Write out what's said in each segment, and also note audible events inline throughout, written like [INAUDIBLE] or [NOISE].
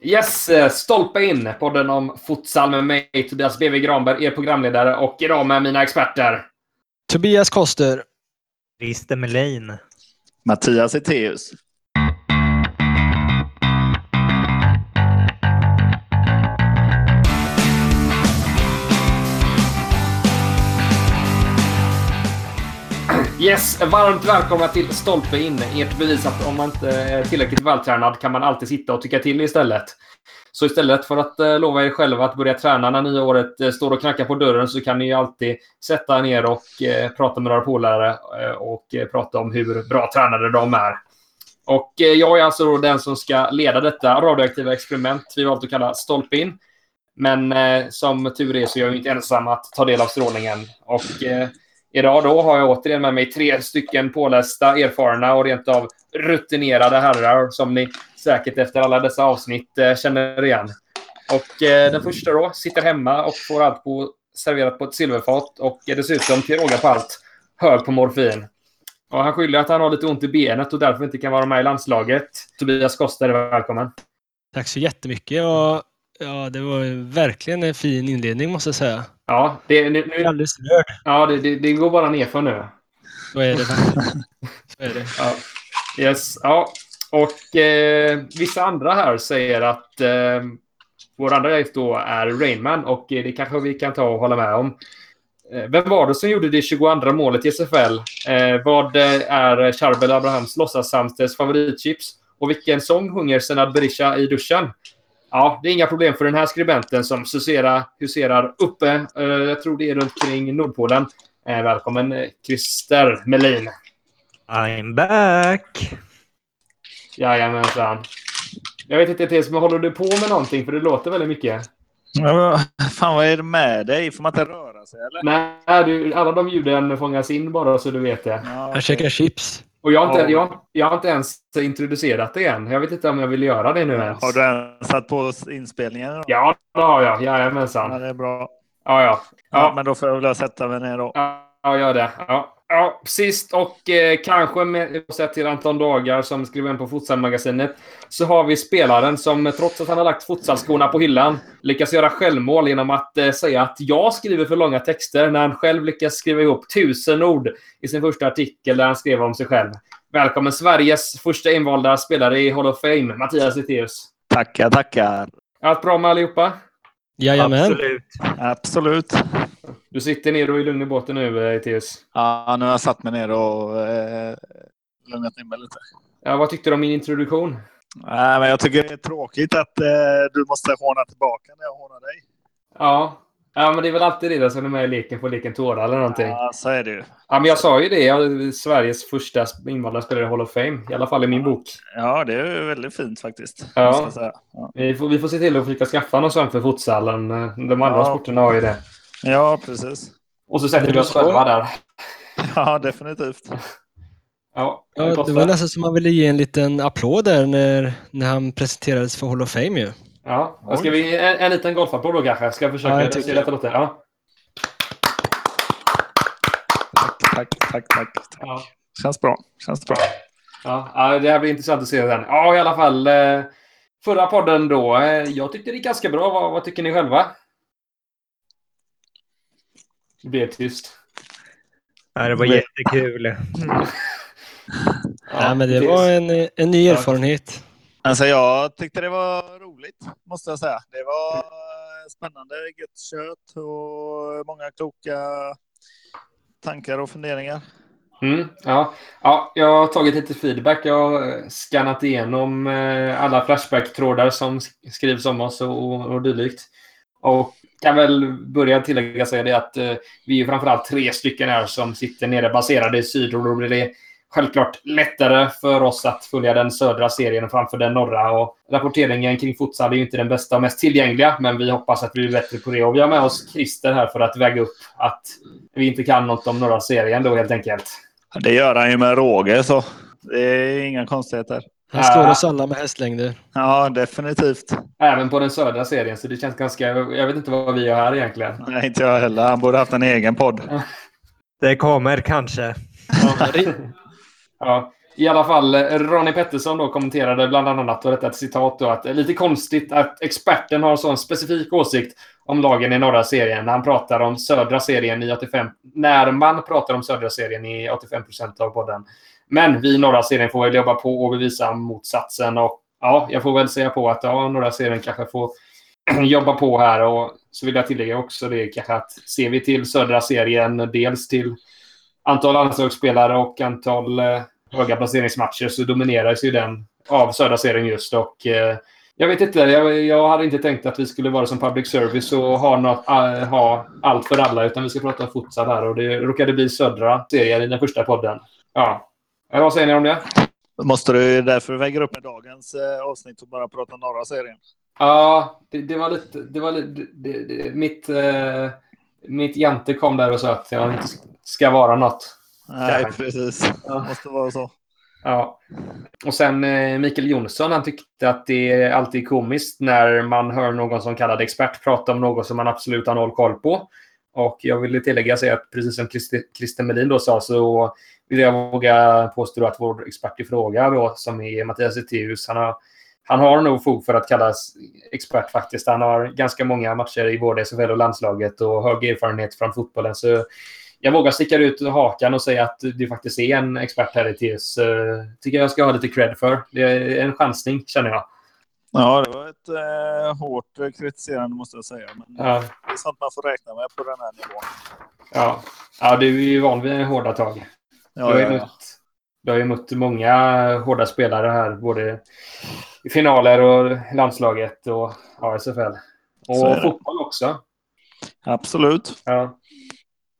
Yes, eh, stolpe in. Podden om futsal med mig, Tobias BV Granberg, er programledare och idag med mina experter. Tobias Koster. Christer Melin. Mattias Eteus. Yes, varmt välkomna till Stolpe in. Ert bevis att om man inte är tillräckligt vältränad kan man alltid sitta och tycka till istället. Så istället för att eh, lova er själva att börja träna när nya året eh, står och knackar på dörren så kan ni alltid sätta ner och eh, prata med några polare och prata om hur bra tränade de är. Och jag är alltså den som ska leda detta radioaktiva experiment vi valt att kalla Stolpe in. Men som tur är så är jag inte ensam att ta del av strålningen. Och Idag då har jag återigen med mig tre stycken pålästa, erfarna och rent av rutinerade herrar som ni säkert efter alla dessa avsnitt eh, känner igen. Och eh, den första då sitter hemma och får allt på, serverat på ett silverfat och är dessutom till råga på allt hög på morfin. Och han skyller att han har lite ont i benet och därför inte kan vara med i landslaget. Tobias Koster, välkommen. Tack så jättemycket. Och, ja, det var verkligen en fin inledning måste jag säga. Ja, det, nu, nu, är alldeles rörd. Ja, det, det, det, går bara nerför nu. Så är det. [LAUGHS] Så är det. Ja. Yes. Ja. Och eh, vissa andra här säger att eh, vår andra gäst då är Rainman och det kanske vi kan ta och hålla med om. Eh, vem var det som gjorde det 22 målet i SFL? Eh, vad är Charbel Abrahams låtsashamsters favoritchips? Och vilken sång sjunger Senad Berisha i duschen? Ja, det är inga problem för den här skribenten som huserar, huserar uppe. Uh, jag tror det är runt kring Nordpolen. Uh, välkommen Christer Melin. I'm back! Jajamensan. Jag vet inte Tess, men håller du på med någonting? För det låter väldigt mycket. Ja, [LAUGHS] fan, vad är det med dig? Får man inte röra sig eller? Nej, du, alla de ljuden fångas in bara så du vet det. Ja, okay. Jag käkar chips. Och jag har, inte, jag, jag har inte ens introducerat det än. Jag vet inte om jag vill göra det nu ens. Har du ens satt på inspelningen? Då? Ja, det har jag. Jajamensan. Ja, det är bra. Ja, ja. ja. ja men då får jag väl sätta mig ner då. Ja, gör det. Ja. Ja, sist och eh, kanske med sett till Anton Dagar som skriver in på Futsalmagasinet så har vi spelaren som trots att han har lagt futsalskorna på hyllan lyckas göra självmål genom att eh, säga att jag skriver för långa texter när han själv lyckas skriva ihop tusen ord i sin första artikel där han skrev om sig själv. Välkommen Sveriges första invalda spelare i Hall of Fame, Mattias Eteus. Tackar, tackar. Allt bra med allihopa? Jajamän. Absolut. Absolut. Du sitter ner och är lugn i båten nu, Eteus? Ja, nu har jag satt mig ner och eh, lugnat ner mig lite. Ja, vad tyckte du om min introduktion? Nej, men jag tycker det är tråkigt att eh, du måste håna tillbaka när jag hånar dig. Ja, Ja, men det är väl alltid det som är med i leken på leken tårar eller någonting. Ja, så är det ju. Ja, men jag sa ju det. Jag är Sveriges första invandrare spelare i Hall of Fame. I alla fall i min bok. Ja, det är väldigt fint faktiskt. Ja. ja. Vi, får, vi får se till att försöka skaffa något sånt för futsalen. De andra ja. sporterna har ju det. Ja, precis. Och så sätter vi oss själva där. Ja, definitivt. Ja, ja, det var nästan som man ville ge en liten applåd där när, när han presenterades för Hall of Fame ju. Ja, ska vi en, en liten golfapplåd då kanske? Ska jag försöka ja, se detta låter? Ja. Tack, tack, tack, tack. Ja. Känns bra. Känns bra. Ja, det här blir intressant att se sen. Ja, i alla fall. Eh, förra podden då. Eh, jag tyckte det gick ganska bra. Vad, vad tycker ni själva? Det blev tyst. Ja, det var jättekul. Mm. [LAUGHS] ja, men det var en, en ny erfarenhet. Alltså jag tyckte det var roligt, måste jag säga. Det var spännande, gött kött och många kloka tankar och funderingar. Mm, ja. ja, jag har tagit lite feedback. Jag har skannat igenom eh, alla Flashback-trådar som skrivs om oss och, och dylikt. Och kan väl börja tillägga säga det att eh, vi är framförallt tre stycken här som sitter nere baserade i syd och då blir det självklart lättare för oss att följa den södra serien framför den norra. Och rapporteringen kring futsal är ju inte den bästa och mest tillgängliga, men vi hoppas att vi blir bättre på det. Och vi har med oss Christer här för att väga upp att vi inte kan något om norra serien då helt enkelt. Det gör han ju med råge så det är inga konstigheter. Han slår oss alla med hästlängder. Ja, definitivt. Även på den södra serien, så det känns ganska... Jag vet inte vad vi gör här egentligen. Nej, inte jag heller. Han borde haft en egen podd. Det kommer kanske. Ja, i alla fall, eh, Ronnie Pettersson då kommenterade bland annat, och detta är ett citat då, att det är lite konstigt att experten har en sån specifik åsikt om lagen i norra serien när han pratar om södra serien i 85, när man pratar om södra serien i 85 procent av podden. Men vi i norra serien får väl jobba på och bevisa motsatsen och ja, jag får väl säga på att ja, norra serien kanske får [CLEARS THROAT] jobba på här och så vill jag tillägga också det kanske att ser vi till södra serien, dels till antal landslagsspelare och antal eh, höga placeringsmatcher så domineras ju den av södra serien just. Och, eh, jag vet inte, jag, jag hade inte tänkt att vi skulle vara som public service och ha, något, uh, ha allt för alla, utan vi ska prata futsal här. Och det råkade bli södra serien i den första podden. Ja. Vad säger ni om det? Måste du därför väga upp med dagens eh, avsnitt och bara prata norra serien? Ja, det, det var lite... Det var lite det, det, mitt, eh, mitt jante kom där och sa att jag inte ska vara något. Nej, precis. Det måste vara så. Ja. Och sen eh, Mikael Jonsson, han tyckte att det alltid är komiskt när man hör någon som kallad expert prata om något som man absolut har noll koll på. Och jag vill tillägga säga att precis som Christer Melin då sa så vill jag våga påstå att vår expert i fråga då, som är Mattias Eteus, han har, han har nog fog för att kallas expert faktiskt. Han har ganska många matcher i både SFL och landslaget och hög erfarenhet från fotbollen. Så jag vågar sticka ut hakan och säga att du faktiskt är en expert här i TS. tycker jag ska ha lite cred för. Det är en chansning, känner jag. Ja, det var ett eh, hårt kritiserande måste jag säga. Men Ja. det är sånt man får räkna med på den här nivån. Ja, ja du är ju van vid hårda tag. Du har, Ja, ju ja, ja. mött, du har ju mött många hårda spelare här, både i finaler och landslaget och ja, SFL. Och fotboll också. Absolut. Ja.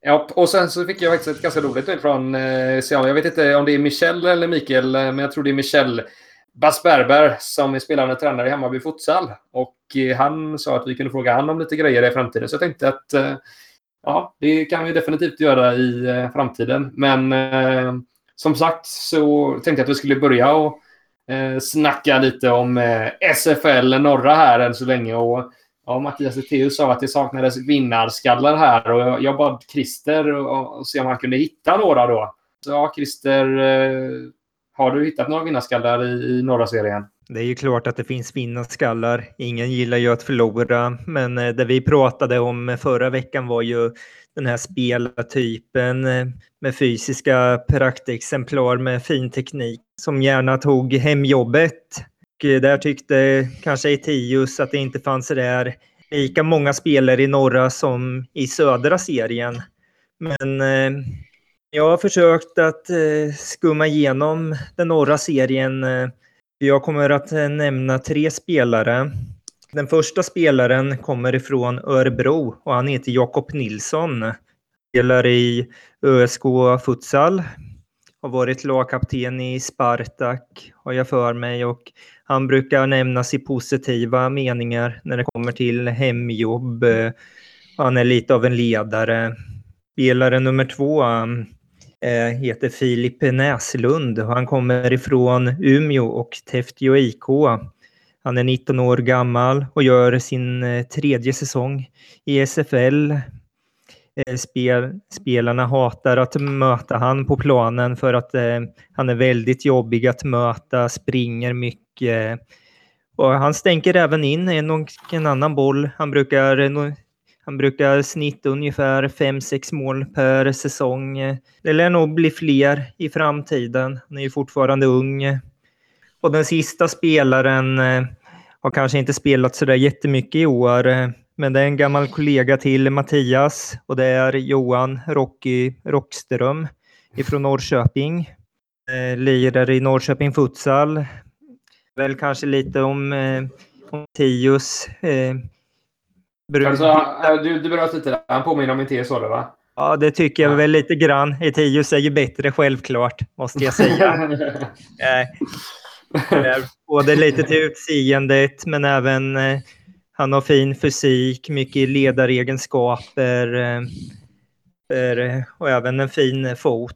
Ja, och sen så fick jag faktiskt ett ganska roligt mejl från eh. Jag vet inte om det är Michel eller Mikael, eh, men jag tror det är Michel Basberber som är spelande tränare i Hammarby Futsal. Och eh, han sa att vi kunde fråga han om lite grejer i framtiden. Så jag tänkte att eh, ja, det kan vi definitivt göra i framtiden. Men som sagt så tänkte jag att vi skulle börja och eh, snacka lite om eh, SFL norra här än så länge. Och Ja, Mattias Eteus sa att det saknades vinnarskallar här och jag, jag bad Christer och, och se om han kunde hitta några då. Så ja, Christer, eh, har du hittat några vinnarskallar i, i norra serien? Det är ju klart att det finns vinnarskallar. Ingen gillar ju att förlora, men eh, det vi pratade om förra veckan var ju den här spelartypen eh, med fysiska praktexemplar med fin teknik som gärna tog hem jobbet. Och eh, där tyckte kanske Etius att det inte fanns där lika många spelare i norra som i södra serien. Men eh, jag har försökt att eh, skumma igenom den norra serien eh, jag kommer att eh, nämna tre spelare. Den första spelaren kommer ifrån Örebro och han heter Jakob Nilsson. Spelar i ÖSK Futsal. Har varit lagkapten i Spartak har jag för mig och han brukar nämnas i positiva meningar när det kommer till hemjobb. Han är lite av en ledare. Spelare nummer två eh, heter Filip Näslund och han kommer ifrån Umeå och Täfteå IK. Han är 19 år gammal och gör sin eh, tredje säsong i SFL. Eh, spel, spelarna hatar att möta han på planen för att eh, han är väldigt jobbig att möta, springer mycket. Och han stänker även in en och en annan boll. Han brukar eh, han brukar snitta ungefär 5-6 mål per säsong. Det lär nog bli fler i framtiden. Han är ju fortfarande ung. Och den sista spelaren eh, har kanske inte spelat så där jättemycket i år. eh, Men det är en gammal kollega till Mattias och det är Johan Rocky Rockström ifrån Norrköping. Eh, Lirar i Norrköping Futsal. Väl kanske lite om, om Tius. Alltså, du, du berörde lite där. Han påminner om Eteus sa det va? Ja, det tycker jag väl lite grann. Etius är ju bättre självklart, måste jag säga. [LAUGHS] Eh, Både lite till utseendet, men även eh, han har fin fysik, mycket ledaregenskaper eh, och även en fin fot.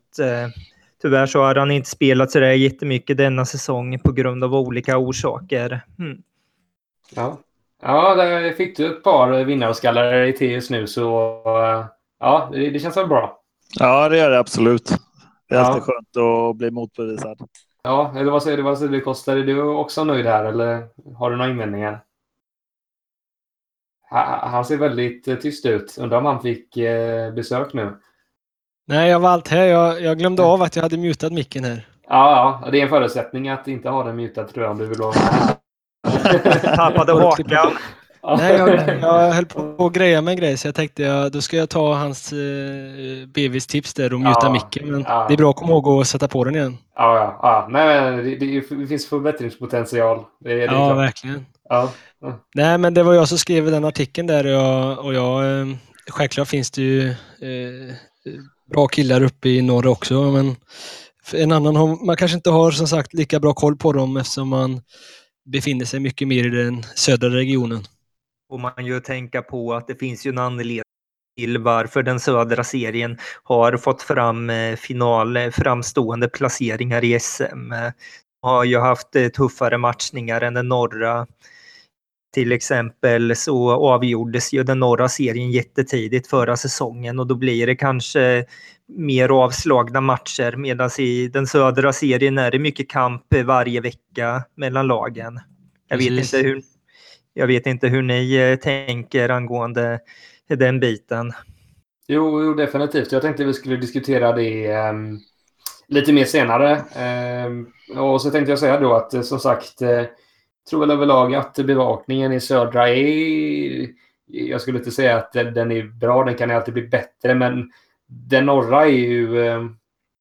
Tyvärr så har han inte spelat så där jättemycket denna säsong på grund av olika orsaker. Mm. Ja, ja där fick du ett par vinnarskallar i Eteus nu så ja, det, det känns väl bra. Ja, det gör det absolut. Det är Ja. alltid skönt att bli motbevisad. Ja, eller vad säger du? Vad säger du Koster? Är du också nöjd här eller har du några invändningar? Ha- Han ser väldigt eh, tyst ut. Undrar om han fick eh, besök nu? Nej, jag var allt här. Jag, jag glömde av att jag hade mutat micken här. Ja, ja, det är en förutsättning att inte ha den mutad tror jag om du vill vara med. [LAUGHS] Tappade [LAUGHS] hakan. Nej, jag, [LAUGHS] jag höll på att greja med en grej så jag tänkte ja, då ska jag ta hans eh, BVs tips där och muta Ja, micken. Men ja. det är bra att komma ihåg att sätta på den igen. Ja, ja, ja. Nej, men det, det, finns förbättringspotential. Det, det Ja, verkligen. Ja. Nej, men det var jag som skrev den artikeln där och jag, och jag eh, självklart finns det ju eh, bra killar uppe i norr också, men en annan har, man kanske inte har som sagt lika bra koll på dem eftersom man befinner sig mycket mer i den södra regionen. Och man ju tänka på att det finns ju en anledning till varför den södra serien har fått fram eh, final, eh, framstående placeringar i SM. Eh, Har ju haft tuffare matchningar än den norra. Till exempel så avgjordes ju den norra serien jättetidigt förra säsongen och då blir det kanske mer avslagna matcher medan i den södra serien är det mycket kamp varje vecka mellan lagen. Jag vet inte hur jag vet inte hur ni eh, tänker angående den biten. Jo, jo, definitivt. Jag tänkte vi skulle diskutera det um, lite mer senare. Um, och så tänkte jag säga då att eh, som sagt, uh, tror väl överlag att bevakningen i södra är... Jag skulle inte säga att den är bra, den kan alltid bli bättre, men den norra är ju... ehm,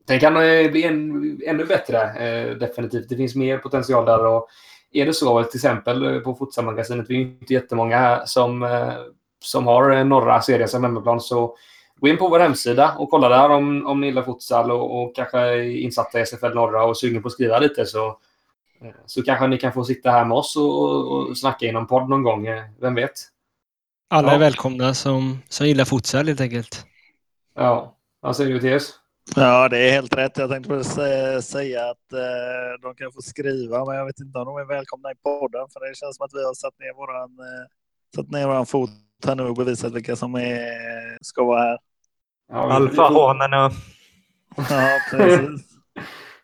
den kan bli en, ännu bättre, uh, definitivt. Det finns mer potential där. Och är det så, till exempel eh, på Futsalmagasinet, vi är inte jättemånga som, eh, som har eh, norra serien som hemmaplan, så gå in på vår hemsida och kolla där om, om ni gillar futsal och, och kanske är insatta i SFL norra och sugen på att skriva lite så, så kanske ni kan få sitta här med oss och, och, och snacka i någon podd någon gång. Vem vet? Alla Ja. är välkomna som, som gillar futsal helt enkelt. Ja, vad säger du Theus? Ja, det är helt rätt. Jag tänkte bara sä- säga att eh, de kan få skriva, men jag vet inte om de är välkomna i podden, för det känns som att vi har satt ner våran, eh, satt ner våran fot här nu och bevisat vilka som är, ska vara här. Ja, Alfahanerna. Ja, precis. [LAUGHS]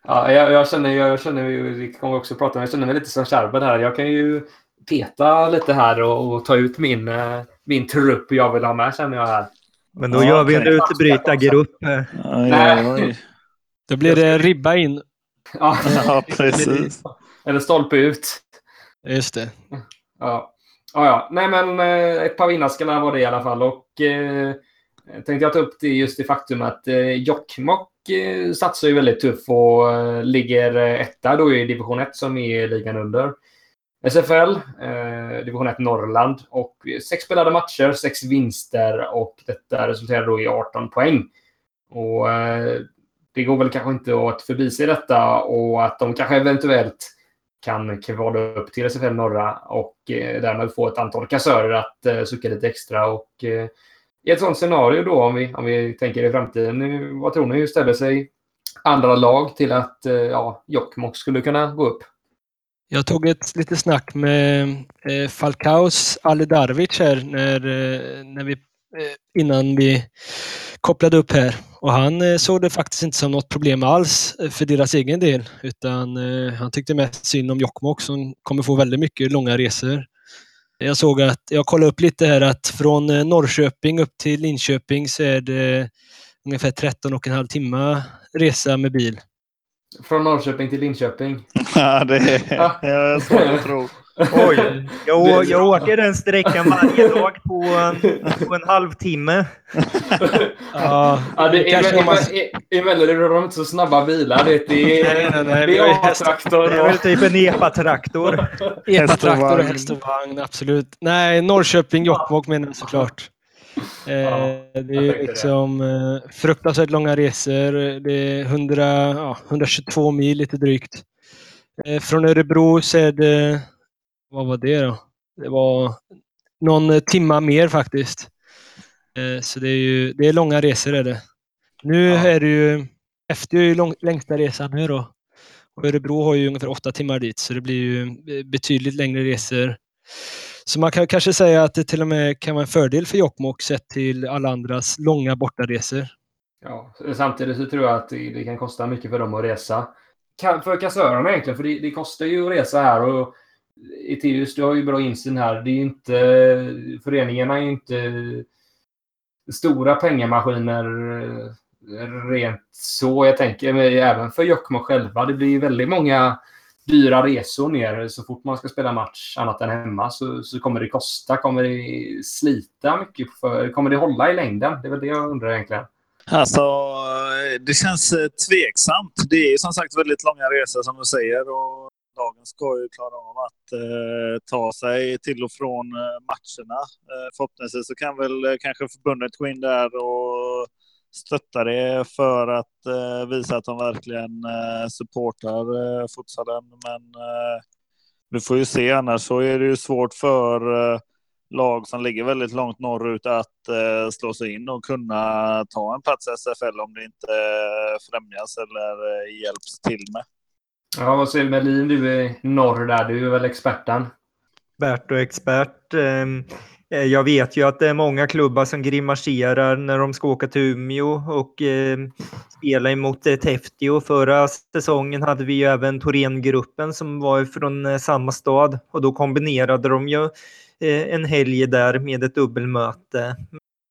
Ja, jag, jag känner, jag känner, vi kommer också prata om, jag känner mig lite som Charbel här. Jag kan ju peta lite här och, och ta ut min, eh, min trupp jag vill ha med känner jag här. Men då Ja, gör vi en utbrytargrupp. oj, oj. Då blir det ribba in. [LAUGHS] Ja, Ja, precis. Eller stolpe ut. Just det. Ja. Ja, ja. Nej, men eh, ett par vinnarskallar var det i alla fall. Och eh, tänkte jag ta upp det just det faktum att eh, Jokkmokk eh, satsar ju väldigt tuff och eh, ligger eh, etta då i division 1 som är ligan under. SFL, eh, division 1 Norrland och sex spelade matcher, sex vinster och detta resulterade då i 18 poäng. Och eh, det går väl kanske inte att förbise detta och att de kanske eventuellt kan kvala upp till SFL norra och eh, därmed få ett antal kassörer att eh, sucka lite extra. Och, eh, I ett sånt scenario då, om vi, om vi tänker i framtiden, vad tror ni? Hur ställer sig andra lag till att eh, ja, Jokkmokk skulle kunna gå upp? Jag tog ett lite snack med eh, Falcaos Ali Darvic här när, eh, när vi, eh, innan vi kopplade upp här. Och han eh, såg det faktiskt inte som något problem alls för deras egen del. Utan eh, han tyckte mest synd om Jokkmokk som kommer få väldigt mycket långa resor. Jag såg att, jag kollade upp lite här att från Norrköping upp till Linköping så är det ungefär 13 och en halv timme resa med bil. Från Norrköping till Linköping. [LAUGHS] Ja, det är, jag är svårt att tro. Oj, jag, jag åker den sträckan varje dag på en, på en halvtimme. [LAUGHS] Ja, Ja, det, om man- i, i, I Mellerud har de inte så snabba bilar. Det, är, det är A-traktor. Det är väl typ en epatraktor. [LAUGHS] Epatraktor och vagn. häst och vagn, absolut. Nej, Norrköping, Jokkmokk menar jag såklart. Eh, Ja, det är liksom eh, fruktansvärt långa resor. Det är 100, ja, 122 mil lite drygt. Eh, från Örebro så är det, vad var det då? Det var någon timma mer faktiskt. Eh, så det är ju det är långa resor är det. Nu Ja. är det ju, efter är ju lång, längsta resan nu då. Och Örebro har ju ungefär åtta timmar dit, så det blir ju eh, betydligt längre resor. Så man kan kanske säga att det till och med kan vara en fördel för Jokkmokk sett till alla andras långa bortaresor. Ja, samtidigt så tror jag att det kan kosta mycket för dem att resa för kassörerna egentligen. För det, det, kostar ju att resa här. Och Eteus, du har ju bra insyn här. Det är inte, föreningarna är ju inte stora pengamaskiner eh, rent så. Jag tänker även för Jokkmokk själva. Det blir väldigt många dyra resor ner. Så fort man ska spela match annat än hemma så, så kommer det kosta. Kommer det slita mycket? För, kommer det hålla i längden? Det är väl det jag undrar egentligen. Alltså, det känns eh, tveksamt. Det är som sagt väldigt långa resor som du säger. Och lagen ska ju klara av att eh, ta sig till och från eh, matcherna. Eh, förhoppningsvis så kan väl eh, kanske förbundet gå in där och stötta det för att eh, visa att de verkligen eh, supportar eh, futsalen. Men eh, vi får ju se, annars så är det ju svårt för eh, lag som ligger väldigt långt norrut att eh, slå sig in och kunna ta en plats i SFL om det inte främjas eller eh, hjälps till med. Ja, vad säger Melin? Du är norr där. Du är väl experten? Expert och expert. Eh, jag vet ju att det är många klubbar som grimaserar när de ska åka till Umeå och eh, spela emot eh, Förra säsongen hade vi ju även Thorengruppen som var från eh, samma stad och då kombinerade de ju eh, en helg där med ett dubbelmöte.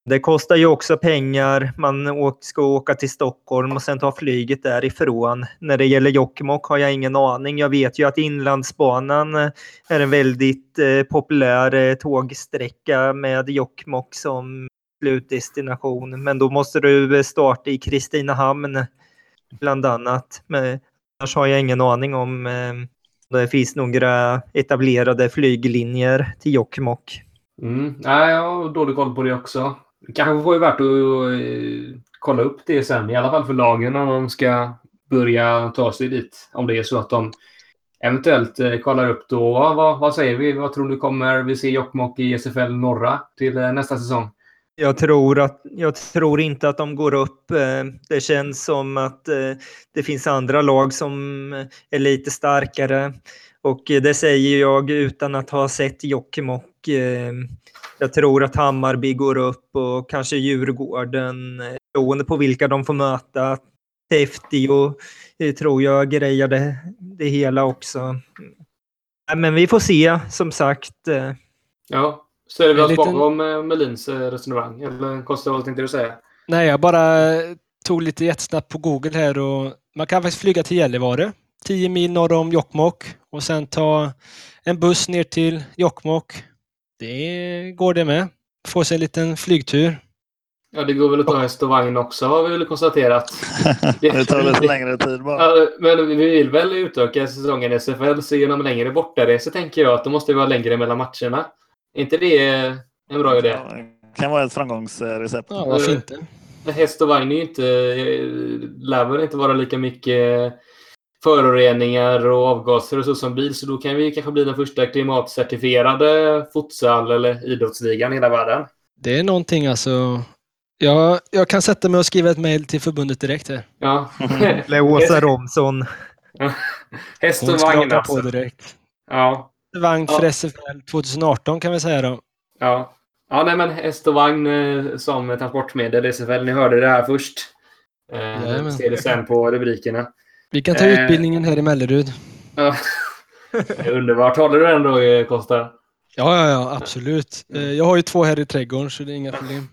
Det kostar ju också pengar. Man ska åka till Stockholm och sen ta flyget därifrån. När det gäller Jokkmokk har jag ingen aning. Jag vet ju att Inlandsbanan eh, är en väldigt eh, populär eh, tågsträcka med Jokkmokk som slutdestination. Men då måste du starta i Kristinehamn bland annat. Men annars har jag ingen aning om det finns några etablerade flyglinjer till Jokkmokk. Mm. Nej, jag har dålig koll på det också. Det kanske vore värt att eh, kolla upp det sen, i alla fall för lagen om de ska börja ta sig dit. Om det är så att de eventuellt eh, kollar upp då. Vad, vad säger vi? Vad tror du kommer vi se Jokkmokk i SFL norra till eh, nästa säsong? Jag tror, att, jag tror inte att de går upp. Det känns som att det finns andra lag som är lite starkare. Och det säger jag utan att ha sett Jokkmokk jag tror att Hammarby går upp och kanske Djurgården, beroende på vilka de får möta. Teftio tror jag grejar det, det hela också. Men vi får se, som sagt. Eh. Ja, ställer vi oss liten... bakom eh, Melins eh, resonemang? Eller Kostja, vad tänkte du säga? Nej, jag bara tog lite jättesnabbt på Google här och man kan faktiskt flyga till Gällivare, 10 mil norr om Jokkmokk och sen ta en buss ner till Jokkmokk det går det med. Få sig en liten flygtur. Ja, det går väl att ta häst och vagn också har vi väl konstaterat. [LAUGHS] det tar lite längre tid bara. Ja, men vi vill väl utöka säsongen i SFL så genom längre bortaresor tänker jag att då måste det vara längre mellan matcherna. Är inte det en bra idé? Ja, det kan vara ett framgångsrecept. Ja, varför inte? Häst och vagn är ju inte, lär väl inte vara lika mycket föroreningar och avgaser och så som bil. Så då kan vi kanske bli den första klimatcertifierade futsal eller idrottsligan i hela världen. Det är någonting alltså. Ja, jag kan sätta mig och skriva ett mejl till förbundet direkt här. Ja. [LAUGHS] Eller Åsa Romson. [LAUGHS] Häst och vagn alltså. på direkt. Ja. Vagn för ja. SFL 2018 kan vi säga då. Ja. Ja, nej men häst och vagn eh, som transportmedel SFL. Ni hörde det här först. Eh, ser det sen på rubrikerna. Vi kan ta eh, utbildningen här i Mellerud. Ja. [LAUGHS] Underbart. Håller du den då, eh, Kosta? Ja, ja, ja, absolut. Eh, jag har ju två här i trädgården, så det är inga problem.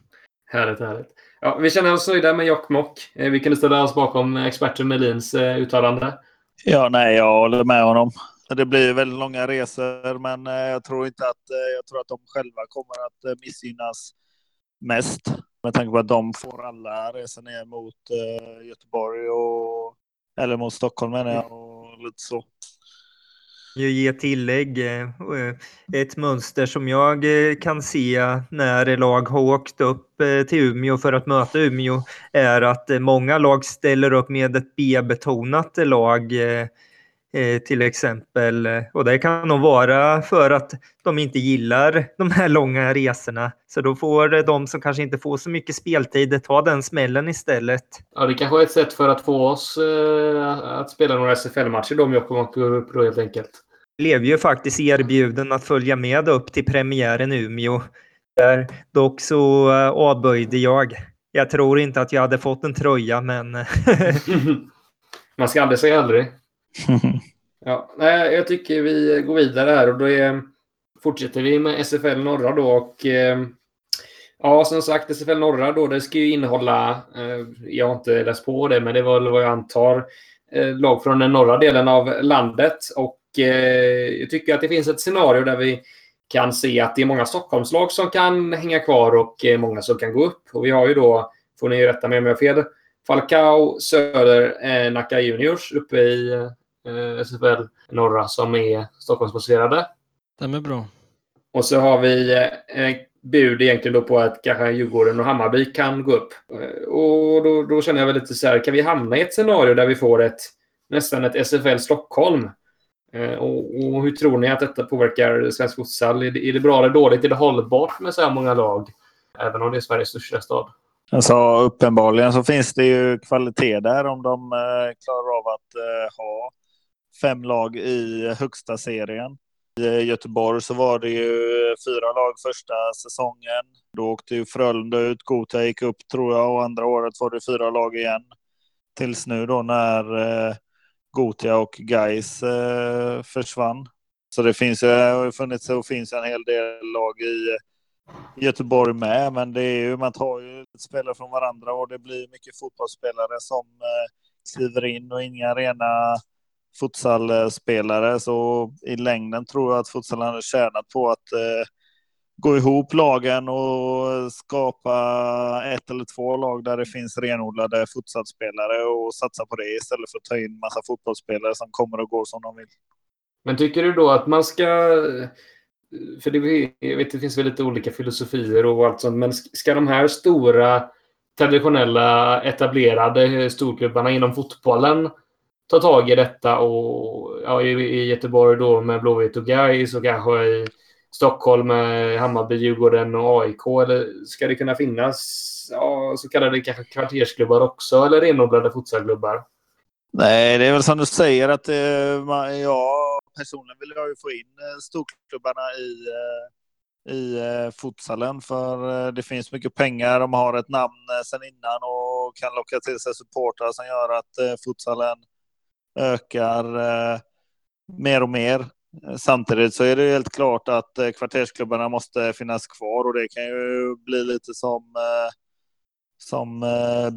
Härligt, härligt. Ja, vi känner oss nöjda med Jokkmokk. Eh, vi kunde ställa oss bakom experten Melins uttalande. Ja, nej, jag håller med honom. Det blir väldigt långa resor, men jag tror inte att jag tror att de själva kommer att missgynnas mest med tanke på att de får alla resor ner mot Göteborg och eller mot Stockholm menar jag. Och lite så. Jag ger tillägg. Eh, ett mönster som jag eh, kan se när lag har åkt upp eh, till Umeå för att möta Umeå är att många lag ställer upp med ett B-betonat lag till exempel. Och det kan nog vara för att de inte gillar de här långa resorna. Så då får de som kanske inte får så mycket speltid ta den smällen istället. Ja, det kanske är ett sätt för att få oss eh, att spela några SFL-matcher då om Jokkmokk går upp då helt enkelt. Jag blev ju faktiskt erbjuden att följa med upp till premiären i Umeå. Där dock så eh, avböjde jag. Jag tror inte att jag hade fått en tröja, men... [LAUGHS] Man ska aldrig säga aldrig ja, jag tycker vi går vidare här och då är, fortsätter vi med SFL norra då. Och, eh, ja, som sagt, SFL norra då, det ska ju innehålla, eh, jag har inte läst på det, men det var vad jag antar, eh, lag från den norra delen av landet. Och eh, jag tycker att det finns ett scenario där vi kan se att det är många Stockholmslag som kan hänga kvar och eh, många som kan gå upp. Och vi har ju då, får ni rätta mig om jag har fel, Falcao, Söder, eh, Nacka Juniors uppe i eh, SFL norra som är Stockholmsbaserade. De är bra. Och så har vi eh, bud egentligen då på att kanske Djurgården och Hammarby kan gå upp. Eh, och då, då känner jag väl lite så här, kan vi hamna i ett scenario där vi får ett nästan ett SFL Stockholm? Eh, och, och, hur tror ni att detta påverkar svensk futsal? Är det, är det bra eller dåligt? Är det hållbart med så här många lag? Även om det är Sveriges största stad. Alltså, uppenbarligen så finns det ju kvalitet där om de eh, klarar av att eh, ha fem lag i högsta serien. I eh, Göteborg så var det ju eh, fyra lag första säsongen. Då åkte ju Frölunda ut, Gota gick upp tror jag och andra året var det fyra lag igen. Tills nu då när eh, Gotia och Gais försvann. Så det finns ju, har funnits och finns en hel del lag i Göteborg med, men det är ju, man tar ju spelare från varandra och det blir mycket fotbollsspelare som kliver in och inga rena futsalspelare. Så i längden tror jag att futsalen har tjänat på att eh, gå ihop lagen och skapa ett eller två lag där det finns renodlade futsalspelare och satsa på det istället för att ta in massa fotbollsspelare som kommer och går som de vill. Men tycker du då att man ska för det, jag vet, det finns väl lite olika filosofier och allt sånt, men ska de här stora traditionella etablerade storklubbarna inom fotbollen ta tag i detta och ja, i, i Göteborg då med Blåvitt och Gais och kanske i Stockholm med Hammarby, Djurgården och AIK? Eller ska det kunna finnas ja, så kallade kanske kvartersklubbar också eller renodlade futsalklubbar? Nej, det är väl som du säger att eh, ja, personligen vill jag ju få in eh, storklubbarna i, eh, i eh, futsalen för det finns mycket pengar. De har ett namn sedan innan och kan locka till sig supportrar som gör att futsalen ökar eh, mer och mer. Samtidigt så är det helt klart att eh, kvartersklubbarna måste finnas kvar och det kan ju bli lite som eh, som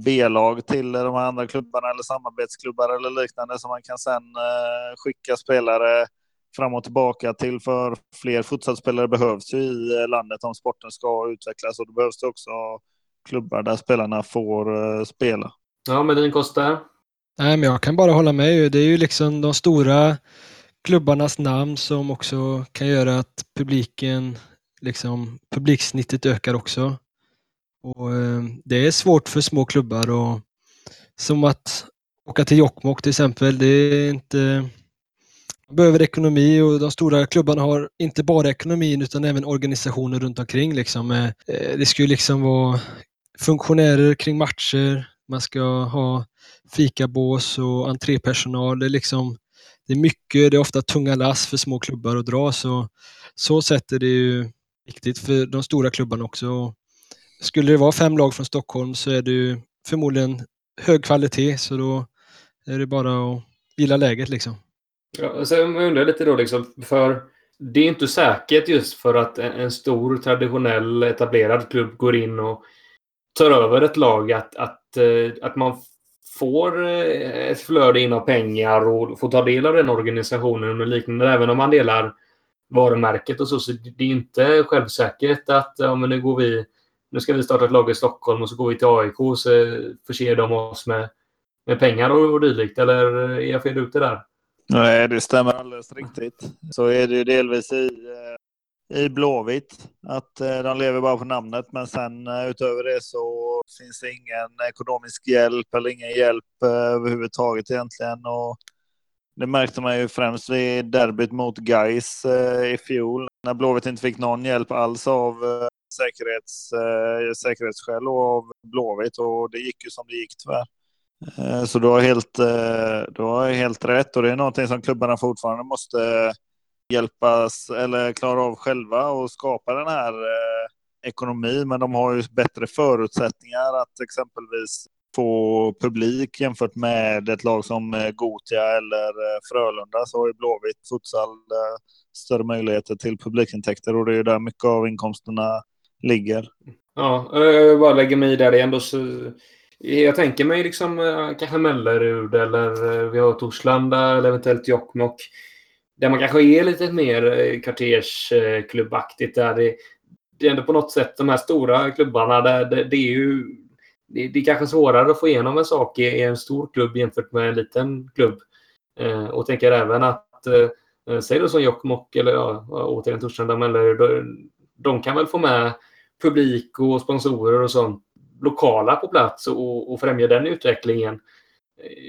B-lag till de här andra klubbarna eller samarbetsklubbar eller liknande som man kan sen skicka spelare fram och tillbaka till för fler futsalspelare behövs ju i landet om sporten ska utvecklas och då behövs det också klubbar där spelarna får spela. Ja, men din Costa? Nej, men jag kan bara hålla med. Det är ju liksom de stora klubbarnas namn som också kan göra att publiken, liksom publiksnittet ökar också. Och eh, Det är svårt för små klubbar och som att åka till Jokkmokk till exempel. Det är inte Man behöver ekonomi och de stora klubbarna har inte bara ekonomin utan även organisationer runt omkring. Liksom. Eh, eh, det ska ju liksom vara funktionärer kring matcher, man ska ha fikabås och entrépersonal. Det är, liksom, det är mycket, det är ofta tunga lass för små klubbar att dra. Så, så sätt är det ju viktigt för de stora klubbarna också. Skulle det vara fem lag från Stockholm så är det ju förmodligen hög kvalitet så då är det bara att gilla läget liksom. Ja, så jag undrar lite då, liksom, för det är inte säkert just för att en stor traditionell etablerad klubb går in och tar över ett lag att, att, Eh, att man får eh, ett flöde in av pengar och får ta del av den organisationen och liknande. Även om man delar varumärket och så. Så det är inte självsäkert att ja, men nu går vi nu ska vi starta ett lag i Stockholm och så går vi till AIK och så förser de oss med, med pengar och, och dylikt. Eller är jag fel ute där? Nej, det stämmer alldeles riktigt. Så är det ju delvis i, eh, i Blåvitt. Att de lever bara på namnet. Men sen utöver det så finns det ingen ekonomisk hjälp eller ingen hjälp eh, överhuvudtaget egentligen. Och det märkte man ju främst vid derbyt mot Gais eh, i fjol. När Blåvitt inte fick någon hjälp alls av eh, säkerhets, säkerhetsskäl och av Blåvitt. Och det gick ju som det gick tyvärr. Så du har, helt, du har helt rätt och det är någonting som klubbarna fortfarande måste hjälpas eller klara av själva och skapa den här eh, ekonomi, Men de har ju bättre förutsättningar att exempelvis få publik jämfört med ett lag som eh, Gotia eller eh, Frölunda så har ju Blåvitt futsal eh, större möjligheter till publikintäkter och det är ju där mycket av inkomsterna ligger. Ja, jag bara lägger mig i där igen. Då, så, jag tänker mig liksom kanske Mellerud eller vi har Torslanda eller eventuellt Jokkmokk. Där man kanske är lite mer kvartersklubbaktigt. Där det, det är ändå på något sätt de här stora klubbarna, där det, det är ju det, det, är kanske svårare att få igenom en sak i, i en stor klubb jämfört med en liten klubb. Eh, och tänker även att, eh, säg då som Jokkmokk eller ja, återigen Torslanda, eller de, de kan väl få med publik och sponsorer och sånt lokala på plats och, och främja den utvecklingen.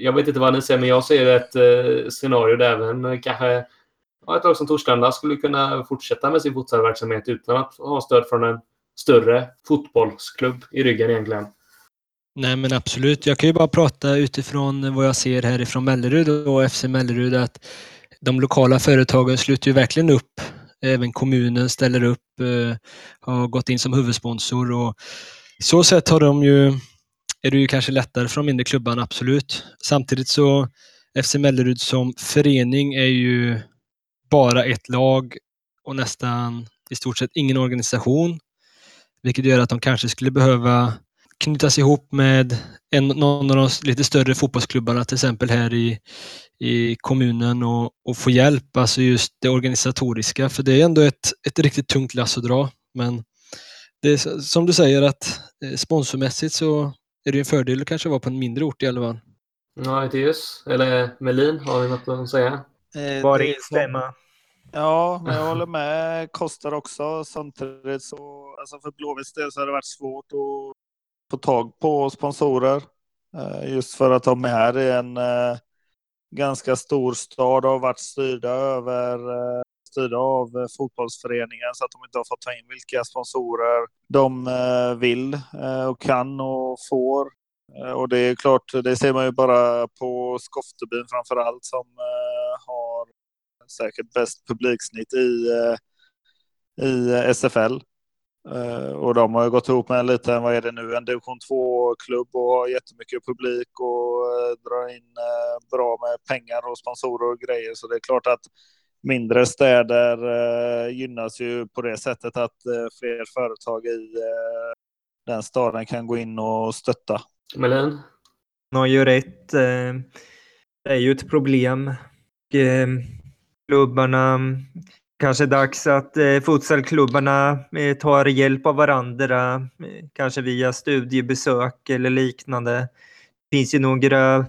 Jag vet inte vad ni säger, men jag ser ett eh, scenario där även kanske ja, ett lag som Torslanda skulle kunna fortsätta med sin fotbollsverksamhet utan att ha stöd från en större fotbollsklubb i ryggen egentligen. Nej men absolut. Jag kan ju bara prata utifrån vad jag ser härifrån Mellerud och FC Mellerud att de lokala företagen sluter ju verkligen upp. Även kommunen ställer upp, eh, har gått in som huvudsponsor och så sätt har de ju, är det ju kanske lättare för de mindre klubbarna, absolut. Samtidigt så FC Mellerud som förening är ju bara ett lag och nästan i stort sett ingen organisation. Vilket gör att de kanske skulle behöva knytas ihop med en, någon av de lite större fotbollsklubbarna, till exempel här i, i kommunen och, och få hjälp, alltså just det organisatoriska. För det är ändå ett, ett riktigt tungt lass att dra. Men det är som du säger att eh, sponsormässigt så är det en fördel att kanske vara på en mindre ort i alla fall. Ja, just. eller Melin, har vi något att säga? Eh, Bara instämma. Ja, men jag håller med. Kostar också. Samtidigt så, alltså för Blåvitts del så har det varit svårt att få tag på sponsorer. Eh, just för att de är i en eh, ganska stor stad och har varit styrda över eh, styrda av fotbollsföreningen så att de inte har fått ta in vilka sponsorer de vill och kan och får. Och det är klart, det ser man ju bara på Skoftebyn framför allt som har säkert bäst publiksnitt i, i SFL. Uh, och de har gått ihop med en liten, vad är det nu, en division 2-klubb och har jättemycket publik och drar in bra med pengar och sponsorer och grejer. Så det är klart att mindre städer gynnas ju på det sättet att fler företag i den staden kan gå in och stötta. Melin? Har ju rätt. Det är ju ett problem. Ehm, klubbarna Kanske dags att eh, futsalklubbarna eh, tar hjälp av varandra, eh, kanske via studiebesök eller liknande. Det finns ju några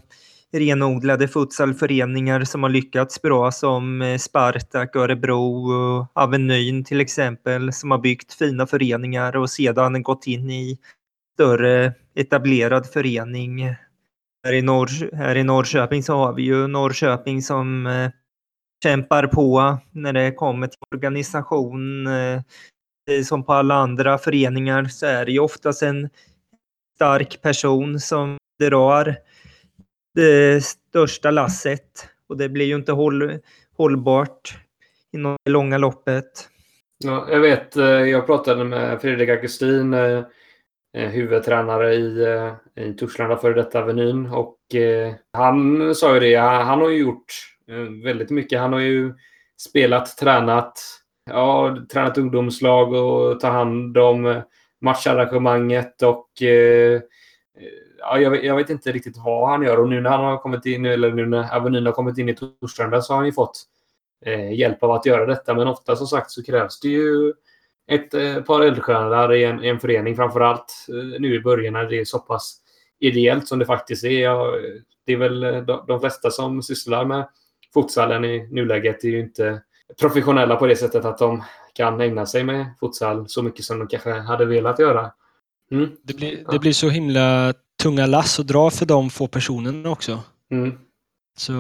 renodlade futsalföreningar som har lyckats bra som eh, Spartak, Örebro och Avenyn till exempel som har byggt fina föreningar och sedan gått in i större etablerad förening. Här i, Norr, här i Norrköping så har vi ju Norrköping som eh, kämpar på när det kommer till organisation. Eh, eh, som på alla andra föreningar så är det ju oftast en stark person som drar det största lasset och det blir ju inte håll, hållbart inom det långa loppet. Ja, jag vet, eh, jag pratade med Fredrik Augustin, eh, Eh, huvudtränare i, eh, i Torslanda före detta Avenyn och eh, han sa ju det, han har ju gjort Eh, väldigt mycket. Han har ju spelat, tränat, ja, tränat ungdomslag och tagit hand om matcharrangemanget och eh, ja, jag, jag, vet inte riktigt vad han gör och nu när han har kommit in, eller nu när Avenyn har kommit in i Torslanda så har han ju fått eh, hjälp av att göra detta. Men ofta som sagt så krävs det ju ett eh, par eldsjälar i en, en förening framförallt eh, nu i början när det är så pass ideellt som det faktiskt är. Ja, det är väl de, de flesta som sysslar med futsalen i nuläget är ju inte professionella på det sättet att de kan ägna sig med futsal så mycket som de kanske hade velat göra. Mm. Det, blir, det blir så himla tunga lass att dra för de få personerna också. Mm. Så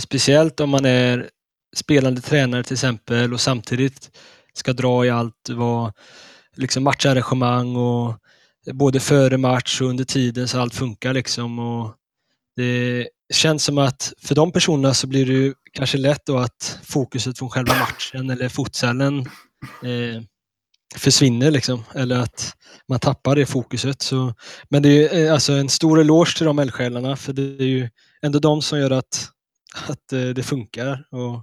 speciellt om man är spelande tränare till exempel och samtidigt ska dra i allt vad liksom matcharrangemang och både före match och under tiden så allt funkar liksom. Och det känns som att för de personerna så blir det kanske lätt då att fokuset från själva matchen eller futsalen eh, försvinner liksom. Eller att man tappar det fokuset. Så, men det är ju eh, alltså en stor eloge till de eldsjälarna för det är ju ändå de som gör att, att eh, det funkar. Och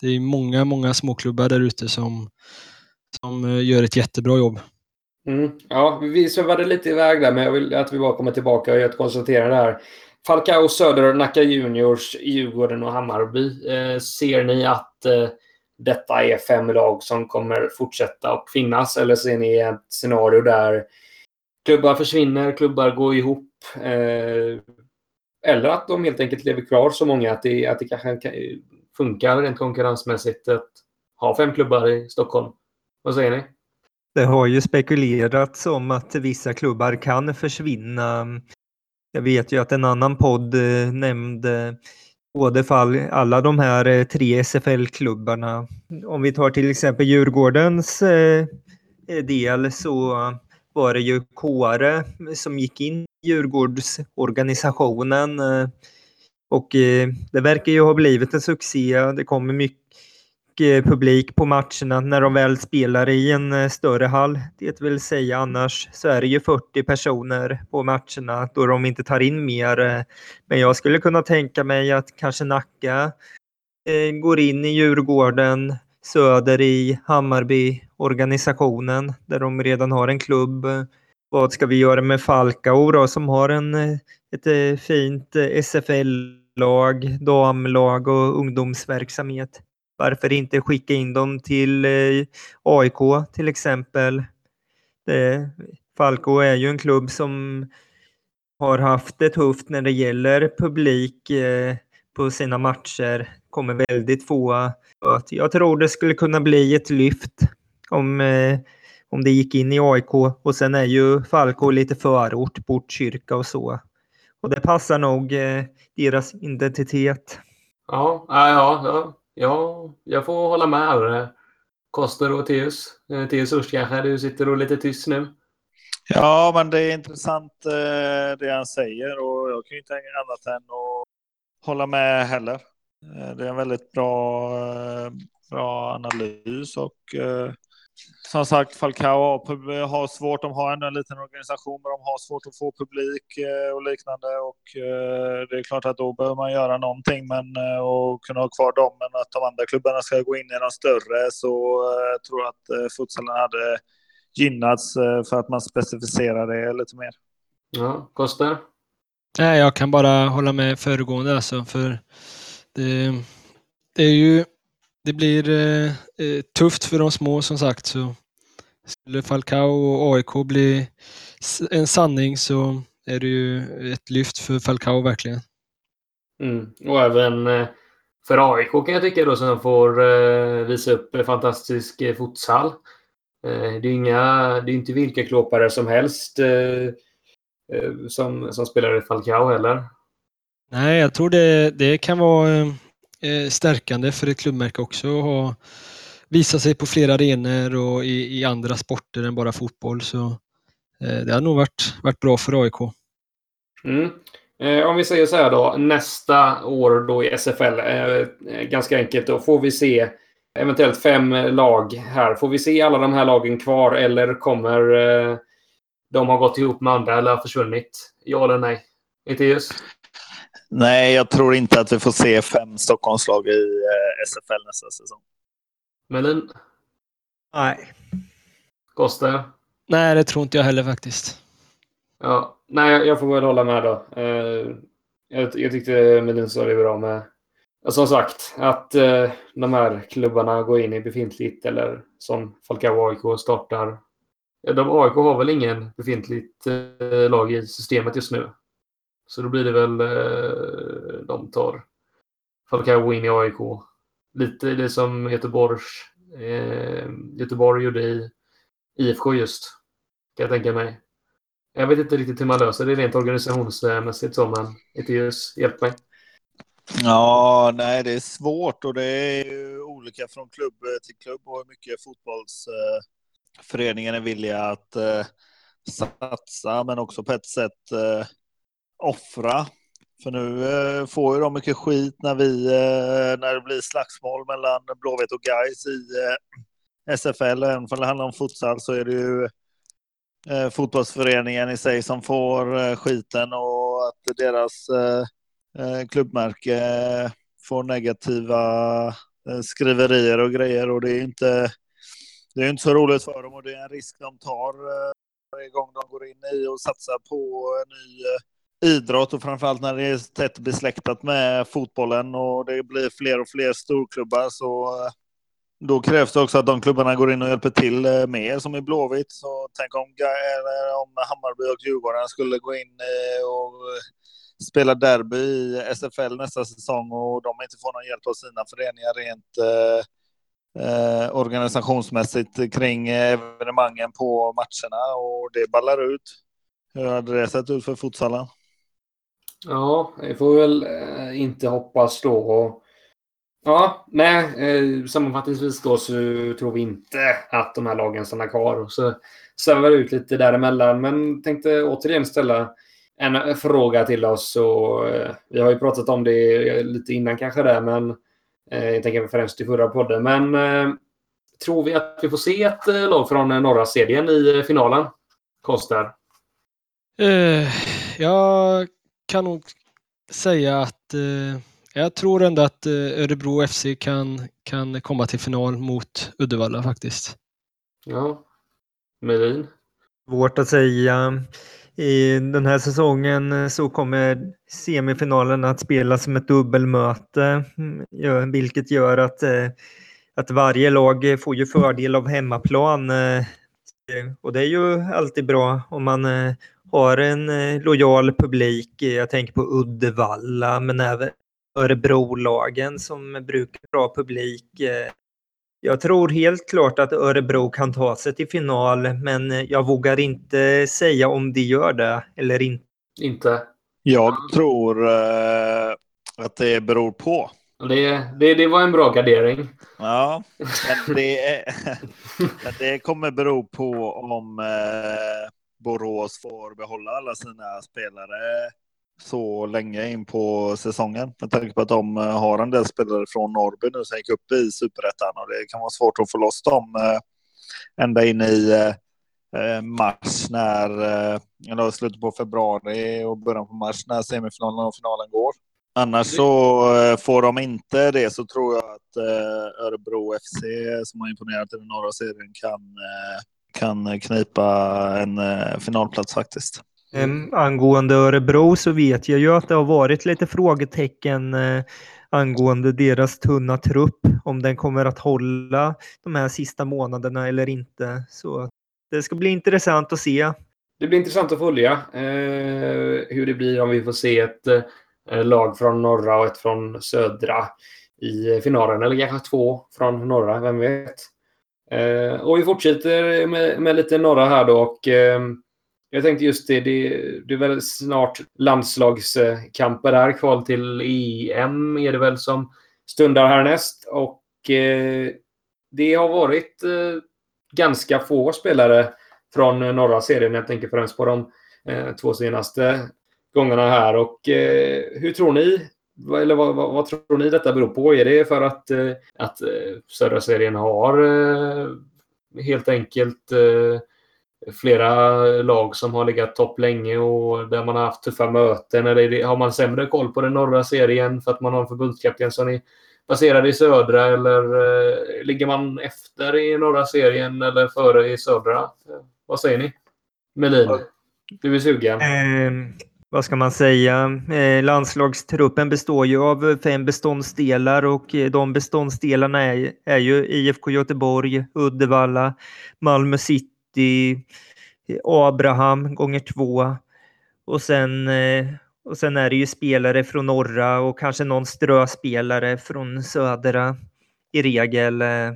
det är många, många småklubbar där ute som, som eh, gör ett jättebra jobb. Mm. Ja, vi svävade lite iväg där, men jag vill att vi bara kommer tillbaka och gör ett konstaterande här. Falcao, Söder, Nacka Juniors, Djurgården och Hammarby. Eh, ser ni att eh, detta är fem lag som kommer fortsätta att finnas? Eller ser ni ett scenario där klubbar försvinner, klubbar går ihop? Eh, eller att de helt enkelt lever kvar så många att det, att det kanske funkar rent konkurrensmässigt att ha fem klubbar i Stockholm. Vad säger ni? Det har ju spekulerats om att vissa klubbar kan försvinna. Jag vet ju att en annan podd eh, nämnde både fall, alla de här eh, tre SFL-klubbarna. Om vi tar till exempel Djurgårdens eh, del så var det ju Kåre som gick in i Djurgårdsorganisationen. Och eh, det verkar ju ha blivit en succé. Det kommer mycket eh, publik på matcherna när de väl spelar i en eh, större hall. Det vill säga annars så är det ju 40 personer på matcherna då de inte tar in mer. Men jag skulle kunna tänka mig att kanske Nacka går in i Djurgården söder i Hammarby-organisationen där de redan har en klubb. Vad ska vi göra med Falcao då som har en, eh, ett eh, fint eh, SFL-lag, damlag och ungdomsverksamhet? Varför inte skicka in dem till AIK till exempel? Det, Falco är ju en klubb som har haft det tufft när det gäller publik på sina matcher. Kommer väldigt få. Jag tror det skulle kunna bli ett lyft om, om det gick in i AIK. Och sen är ju Falco lite förort, Botkyrka och så. Och det passar nog deras identitet. Ja, ja, ja. Ja, jag får hålla med här. Koster och Teus. Eh, Teus kanske, du sitter och lite tyst nu. Ja, men det är intressant eh, det han säger och jag kan ju inte annat än att hålla med heller. Eh, det är en väldigt bra, bra analys och som sagt, Falcao har svårt, de har ändå en liten organisation, men de har svårt att få publik eh, och liknande. Och eh, det är klart att då behöver man göra någonting men, eh, och kunna ha kvar dem. Men att de andra klubbarna ska gå in i de större så jag tror jag att futsalen hade gynnats för att man specificerar det lite mer. Ja, Koster? Nej, jag kan bara hålla med föregående alltså, för det, det är ju det blir eh, tufft för de små som sagt. Så skulle Falcao och AIK bli en sanning så är det ju ett lyft för Falcao verkligen. Mm. Och även eh, för AIK kan jag tycka då som får eh, visa upp fantastisk eh, futsal. Det är, inga, det är inte vilka klåpare som helst som, som spelar i Falcao heller. Nej, jag tror det, det kan vara Eh, stärkande för ett klubbmärke också att ha visa sig på flera arenor och i, i, andra sporter än bara fotboll. Så eh, det har nog varit, varit bra för AIK. Mm. Eh, om vi säger så här då, nästa år då i SFL, eh, ganska enkelt, då får vi se eventuellt fem lag här. Får vi se alla de här lagen kvar eller kommer eh, de ha gått ihop med andra eller försvunnit? Ja eller nej? Eteus? Nej, jag tror inte att vi får se fem Stockholmslag i eh, SFL nästa säsong. Melin? Nej. Koster? Nej, det tror inte jag heller faktiskt. Ja, nej, jag får väl hålla med då. Eh, jag, jag tyckte Melin sa det bra med som sagt, att eh, de här klubbarna går in i befintligt eller som Falcao AIK startar. De AIK har väl ingen befintligt lag i systemet just nu. Så då blir det väl eh, de tar Falcao in i AIK lite det som Göteborgs, eh, Göteborg gjorde i IFK just. Kan jag tänka mig. Jag vet inte riktigt hur man löser det rent organisationsmässigt så, men Eteus, hjälp mig. Ja, nej, det är svårt och det är ju olika från klubb eh, till klubb och hur mycket fotbollsföreningen eh, är villiga att eh, satsa, men också på ett sätt eh, offra för nu eh, får ju de mycket skit när, vi, eh, när det blir slagsmål mellan Blåvitt och Gais i, eh, SFL. Även om det handlar om futsal så är det ju fotbollsföreningen i sig som får skiten och att deras klubbmärke får negativa skriverier och grejer och det är inte det är inte så roligt för dem och det är en risk de tar varje gång de går in i och satsar på en ny idrott och framförallt när det är tätt besläktat med fotbollen och det blir fler och fler storklubbar så eh, då krävs det också att de klubbarna går in och hjälper till eh, mer som i Blåvitt. Så tänk om, eh, om Hammarby och Djurgården skulle gå in och spela derby i SFL nästa säsong och de inte får någon hjälp av sina föreningar rent eh, organisationsmässigt kring evenemangen på matcherna och det ballar ut. Hur hade det sett ut för futsalen? Ja, vi får väl eh, inte hoppas då. Ja, nej, eh, sammanfattningsvis då så tror vi inte att de här lagen stannar kvar. Och så svävar ut lite däremellan. Men tänkte återigen ställa en fråga till oss. Och, eh, vi har ju pratat om det lite innan kanske där, men eh, jag tänker främst i förra podden. Men eh, tror vi att vi får se ett eh, lag från norra serien i finalen? Kostar? Eh, uh, jag kan nog säga att uh, jag tror ändå att uh, Örebro FC kan, kan komma till final mot Uddevalla faktiskt. Ja. Melin? Svårt att säga. I den här säsongen så kommer semifinalen att spelas som ett dubbelmöte, vilket gör att, att varje lag får ju fördel av hemmaplan. Och det är ju alltid bra om man har en eh, lojal publik. Jag tänker på Uddevalla, men även Örebrolagen som brukar ha publik. Eh, jag tror helt klart att Örebro kan ta sig till final, men jag vågar inte säga om de gör det eller inte. Inte? Jag tror uh, att det beror på. Det, det, det var en bra gardering. Ja, men det, [LAUGHS] det kommer bero på om uh, Borås får behålla alla sina spelare så länge in på säsongen. Med tanke på att de eh, har en del spelare från Norrby nu som gick upp i superettan och det kan vara svårt att få loss dem eh, ända in i eh, mars när, eller slutet på februari och början på mars när semifinalen och finalen går. Annars så får de inte det så tror jag att Örebro FC som har imponerat i den norra serien kan kan knipa en eh, finalplats faktiskt. Angående Örebro så vet jag ju att det har varit lite frågetecken uh, angående deras tunna trupp, om den kommer att hålla de här sista månaderna eller inte. Så det ska bli intressant att se. Det blir intressant att följa eh, hur det blir om vi får se ett eh, lag från norra och ett från södra i finalen, eller kanske två från norra, vem vet? Eh, och vi fortsätter med, med, lite norra här då. Och, eh, jag tänkte just det, det, det är väl snart landslagskamper här. Kval till EM är det väl som stundar härnäst. Och eh, det har varit eh, ganska få spelare från norra serien. Jag tänker främst på de eh, två senaste gångerna här. Och eh, hur tror ni eller vad, vad, vad, tror ni detta beror på? Är det för att, eh, att eh, södra serien har eh, helt enkelt flera lag som har legat topp länge och där man har haft tuffa möten? Eller det, har man sämre koll på den norra serien för att man har en förbundskapten som är baserad i södra? Eller ligger man efter i norra serien eller före i södra? Vad säger ni? Melin, du är sugen. Um vad ska man säga, eh, landslagstruppen består ju av fem beståndsdelar och eh, de beståndsdelarna är, är ju IFK Göteborg, Uddevalla, Malmö City, Abraham gånger två och sen, eh, och sen är det ju spelare från norra och kanske någon ströspelare från södra i regel. Eh,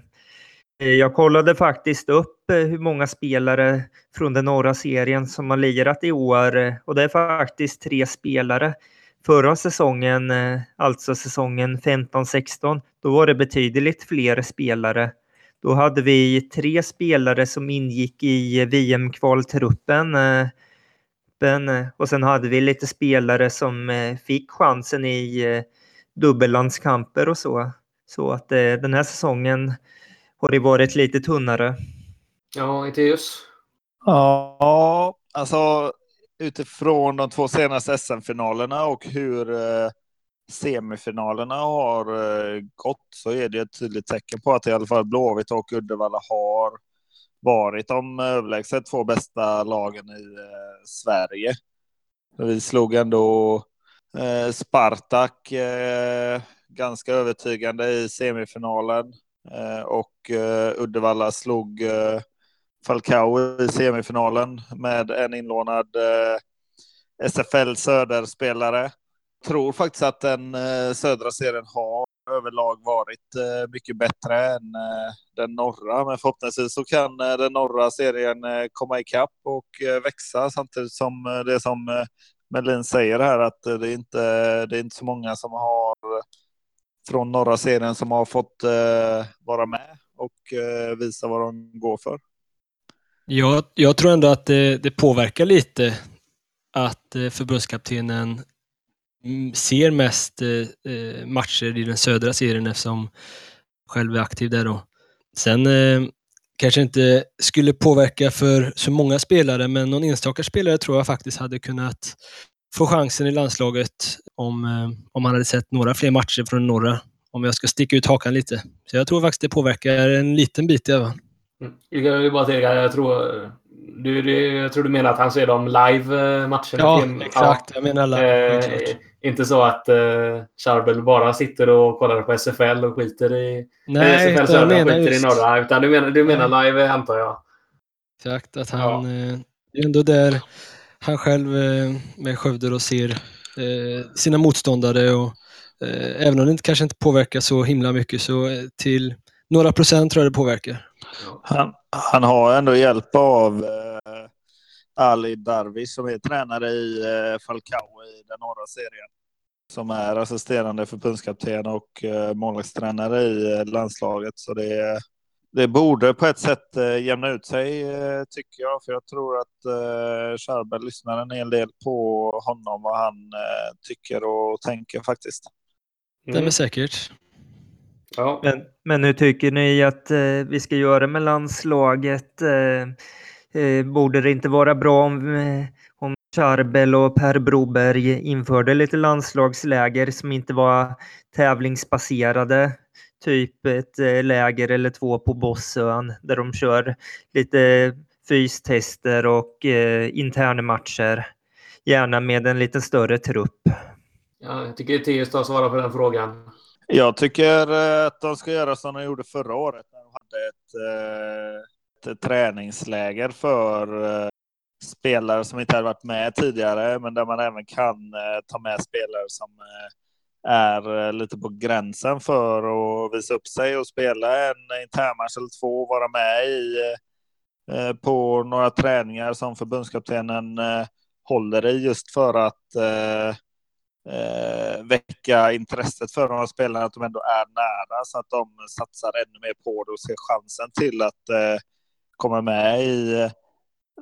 Eh, jag kollade faktiskt upp eh, hur många spelare från den norra serien som har lirat i år eh, och det är faktiskt tre spelare. Förra säsongen, alltså säsongen 15-16, då var det betydligt fler spelare. Då hade vi tre spelare som ingick i VM-kvaltruppen. Och sen hade vi lite spelare som fick chansen i dubbellandskamper och så. Så att den här säsongen har det varit lite tunnare. Ja, Eteus? Ja, alltså utifrån de två senaste SM-finalerna och hur eh, semifinalerna har eh, gått så är det ett tydligt tecken på att i alla fall Blåvitt och Uddevalla har varit de överlägset två bästa lagen i eh, Sverige. Vi slog ändå Spartak ganska övertygande i semifinalen Eh, och eh, Uddevalla slog eh, Falcao i semifinalen med en inlånad SFL Söder-spelare tror faktiskt att den södra serien har överlag varit mycket bättre än den norra. Men förhoppningsvis så kan den norra serien komma ikapp och växa samtidigt som det som Melin säger här att det är inte det är inte så många som har från norra serien som har fått eh, vara med och eh, visa vad de går för. Jag, jag tror ändå att det, det påverkar lite att eh, förbundskaptenen mm, ser mest eh, matcher i den södra serien eftersom själv är aktiv där då. Sen eh, kanske inte skulle påverka för så många spelare, men någon enstaka spelare tror jag faktiskt hade kunnat få chansen i landslaget om, eh, om man hade sett några fler matcher från norra. Om jag ska sticka ut hakan lite. Så jag tror faktiskt det påverkar en liten bit i alla fall. Mm. Jag vill bara tillägga, jag tror du, du, jag tror du menar att han ser dem live eh? Ja, exakt. Ja. Jag menar live. Eh, inte så att eh, Charbel bara sitter och kollar på SFL och skiter i Nej, SFL Södra och skiter just... i norra. Utan du menar, du menar live antar jag? Exakt, att han... Ja. Eh, det är ändå där han själv eh, med Skövde och ser eh, sina motståndare och eh, även om det kanske inte påverkar så himla mycket så eh, till några procent tror jag det påverkar. Han, han har ändå hjälp av eh, Ali Darvish som är tränare i eh, Falcao i den norra serien. Som är assisterande förbundskapten och eh, målvaktstränare i eh, landslaget. Så det, det borde på ett sätt eh, jämna ut sig eh, tycker jag. För jag tror att eh, Charbel lyssnar en hel del på honom vad han eh, tycker och tänker faktiskt. Mm. Det är säkert. Ja. Men, men hur tycker ni att eh, vi ska göra med landslaget? Eh, eh, borde det inte vara bra om, eh, om Charbel och Per Broberg införde lite landslagsläger som inte var tävlingsbaserade? Typ ett eh, läger eller två på Bossön där de kör lite fystester och eh, internmatcher. Gärna med en lite större trupp. Ja, jag tycker Theus ska svara på den frågan. Jag tycker eh, att de ska göra som de gjorde förra året när de hade ett, eh, ett träningsläger för spelare som inte hade varit med tidigare, men där man även kan ta med spelare som är eh, lite på gränsen för att visa upp sig och spela en internmatch eller två och vara med i eh, eh, på några träningar som förbundskaptenen håller i just för att eh, väcka intresset för de här spelarna, att de ändå är nära så att de satsar ännu mer på det och ser chansen till att eh, komma med i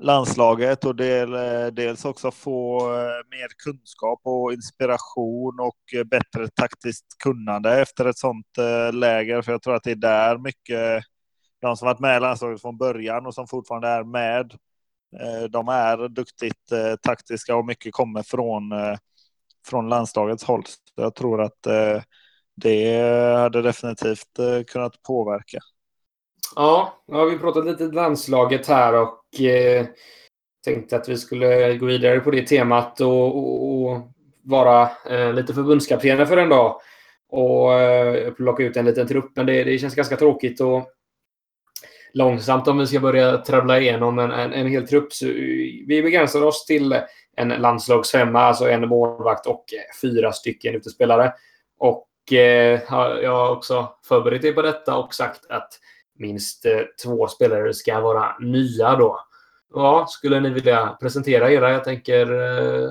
landslaget och del, eh, dels också få eh, mer kunskap och inspiration och eh, bättre taktiskt kunnande efter ett sånt läger. För jag tror att det är där mycket de som varit med i landslaget från början och som fortfarande är med. De är duktigt taktiska och mycket kommer från från landslagets håll. Så jag tror att det hade definitivt kunnat påverka. Ja, nu har vi pratat lite landslaget här och eh, tänkte att vi skulle gå vidare på det temat och, och, och vara eh, lite förbundskaptener för en dag och eh, plocka ut en liten trupp. Men det, det känns ganska tråkigt och långsamt om vi ska börja trabbla igenom en, en, en hel trupp. Så eh, vi begränsar oss till en landslagsfemma, alltså en målvakt och fyra stycken utespelare. Och eh, jag har också förberett er på detta och sagt att minst eh, två spelare ska vara nya då. Ja, skulle ni vilja presentera era? Jag tänker eh,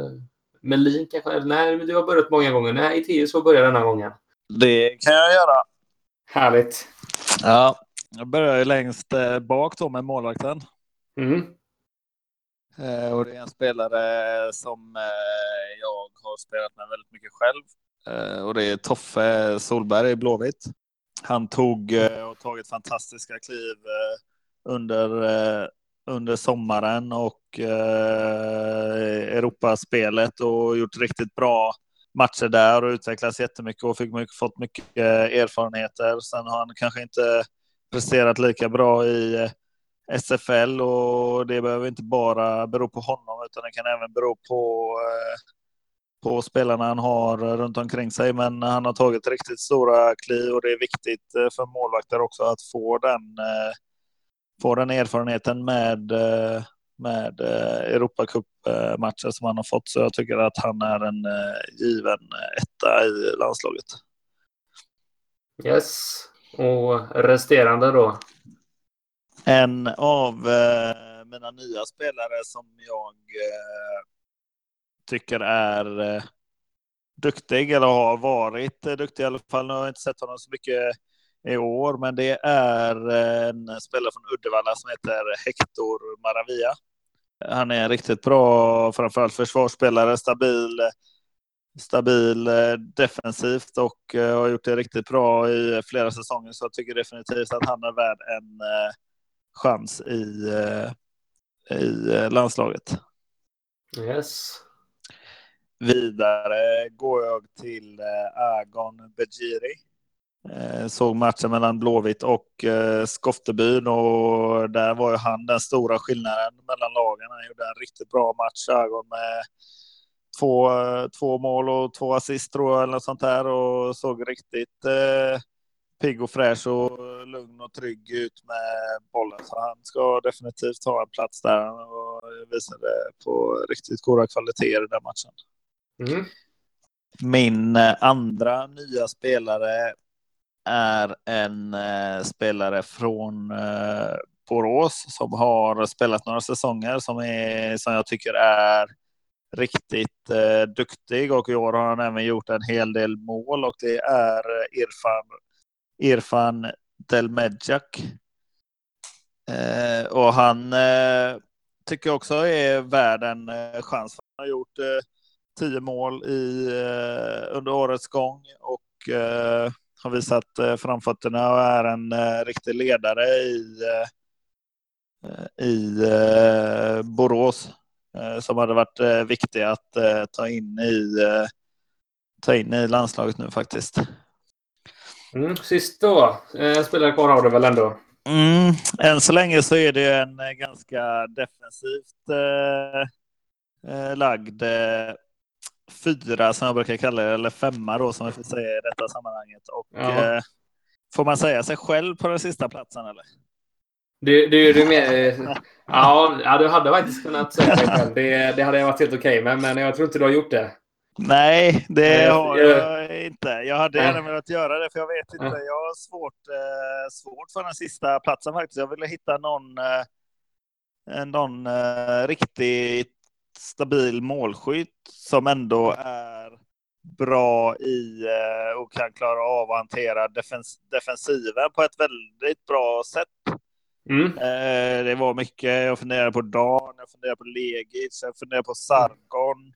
Melin kanske? Nej, du har börjat många gånger. Nej, Iteus får börja denna gången. Det kan jag göra. Härligt. Ja, jag börjar längst eh, bak då med målvakten. Mm. Eh, och det är en spelare som eh, jag har spelat med väldigt mycket själv. Och det är Toffe Solberg i Blåvitt han tog eh, och tagit fantastiska kliv eh, under, eh, under sommaren och Europaspelet och gjort riktigt bra matcher där och utvecklats jättemycket och fick mycket, fått mycket erfarenheter. Sen har han kanske inte presterat lika bra i SFL och det behöver inte bara bero på honom utan det kan även bero på, på spelarna han har runt omkring sig. Men han har tagit riktigt stora kliv och det är viktigt eh, för målvakter också att få den, eh, få den erfarenheten med, med Europacup-matcher som han har fått. Så jag tycker att han är en given etta i landslaget. Yes. Och resterande då? En av eh, mina nya spelare som jag eh, tycker är eh, duktig eller har varit eh, duktig i alla fall. Nu har jag inte sett honom så mycket i år, men det är eh, en spelare från Uddevalla som heter Hector Maravilla. Han är en riktigt bra, framförallt försvarsspelare, stabil, stabil eh, defensivt och eh, har gjort det riktigt bra i flera säsonger. Så jag tycker definitivt att han är värd en chans i, eh, i landslaget. Yes. Vidare går jag till eh, Agon Bejiri. Eh, såg matchen mellan Blåvitt och eh, Skoftebyn och där var ju han den stora skillnaden mellan lagen. Han gjorde en riktigt bra match, Agon, med två, två mål och två assist tror jag, eller något sånt där och såg riktigt pigg och fräsch och lugn och trygg ut med bollen. Så han ska definitivt ha en plats där och visade på riktigt goda kvaliteter i den matchen. Mm. Min eh, andra nya spelare är en eh, spelare från eh, Borås som har spelat några säsonger som, är, som jag tycker är riktigt eh, duktig och i år har han även gjort en hel del mål och det är eh, Irfan Irfan Delmedjak. Eh, och han eh, tycker också är värd en eh, chans. Han har gjort eh, tio mål i, eh, under årets gång och eh, har visat eh, framfötterna och är en eh, riktig ledare i, i Borås som hade varit eh, viktig att ta in i ta in i landslaget nu faktiskt. Mm, sist då. Eh, spelare kvar har du väl ändå? Mm, än så länge så är det en eh, ganska defensivt eh, eh, lagd eh, fyra som jag brukar kalla det, eller femma då som vi får säga i detta sammanhanget. Och ja. eh, får man säga sig själv på den sista platsen eller? Du, du, du med, [LAUGHS] ja, ja, du hade faktiskt kunnat säga det själv. Det, det hade varit helt okej okay med, men jag tror inte du har gjort det. Nej, det har jag inte. Jag hade gärna velat göra det, för jag vet inte. Jag har svårt, eh, svårt för den sista platsen faktiskt. Jag ville hitta någon, eh, någon eh, riktigt stabil målskytt som ändå är bra i eh, och kan klara av att hantera defens defensiven på ett väldigt bra sätt. Mm. Eh, det var mycket. Jag funderade på Dan, jag funderade på Legic, jag funderade på Sargon.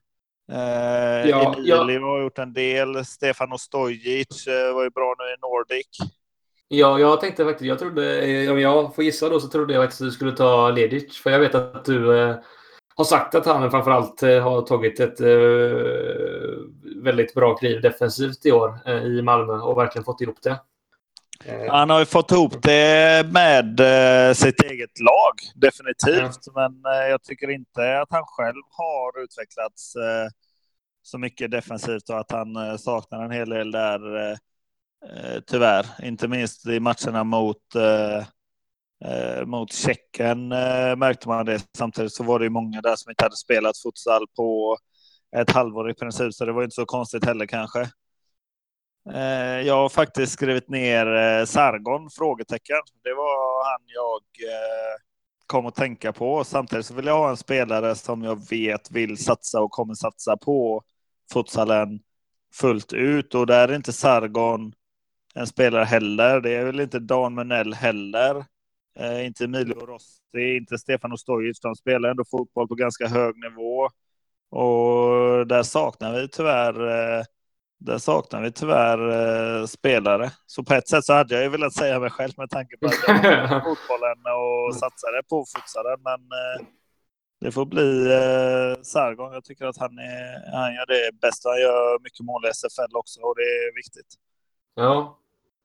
Eh, ja, Emilio ja. har gjort en del. Stefano Stojic eh, var ju bra nu i Nordic. Ja, jag tänkte faktiskt, jag trodde, om jag får gissa då, så trodde jag faktiskt att du skulle ta Ledic. För jag vet att du har sagt att han framförallt eh, har tagit ett eh, väldigt bra kliv defensivt i år eh, i Malmö och verkligen fått ihop det. Han har ju fått ihop det med sitt eget lag, definitivt. Ja. Men jag tycker inte att han själv har utvecklats så mycket defensivt och att han saknar en hel del där. Tyvärr, inte minst i matcherna mot Eh, mot Tjeckien eh, märkte man det. Samtidigt så var det ju många där som inte hade spelat futsal på ett halvår i princip, så det var inte så konstigt heller kanske. Eh, jag har faktiskt skrivit ner Sargon? Frågetecken. Det var han jag kom att tänka på. Samtidigt så vill jag ha en spelare som jag vet vill satsa och kommer satsa på futsalen fullt ut och där är inte Sargon en spelare heller. Det är väl inte Dan Menell heller. Eh, inte Emilio Rossi, inte Stefano Stojic. De spelar ändå fotboll på ganska hög nivå. Och där saknar vi tyvärr eh, där saknar vi tyvärr eh, spelare. Så på ett sätt så hade jag ju velat säga mig själv med tanke på att jag [LAUGHS] fotbollen och satsade på futsalen. Men eh, det får bli eh, Sargon. Jag tycker att han, är, han gör det bäst. Han gör mycket mål i SFL också och det är viktigt.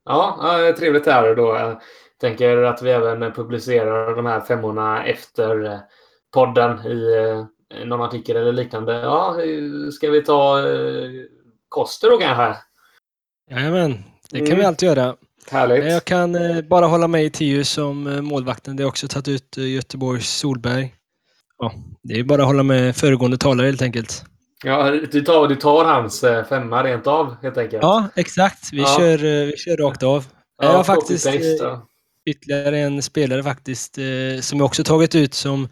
Ja, ja trevligt det här då. Tänker att vi även publicerar de här femmorna efter eh, podden i eh, någon artikel eller liknande. Ja, ska vi ta eh, Koster då kanske? Jajamän, det kan mm. vi alltid göra. Härligt. Jag kan bara hålla med i Tius som målvakten. Det har också tagit ut Göteborgs Solberg. Ja, det är bara att hålla med föregående talare helt enkelt. Ja, du tar, du tar hans femma rent av helt enkelt. Ja, exakt. Vi, ja. Kör, vi kör rakt av. Ja, jag har faktiskt ytterligare en spelare faktiskt eh, som jag också tagit ut som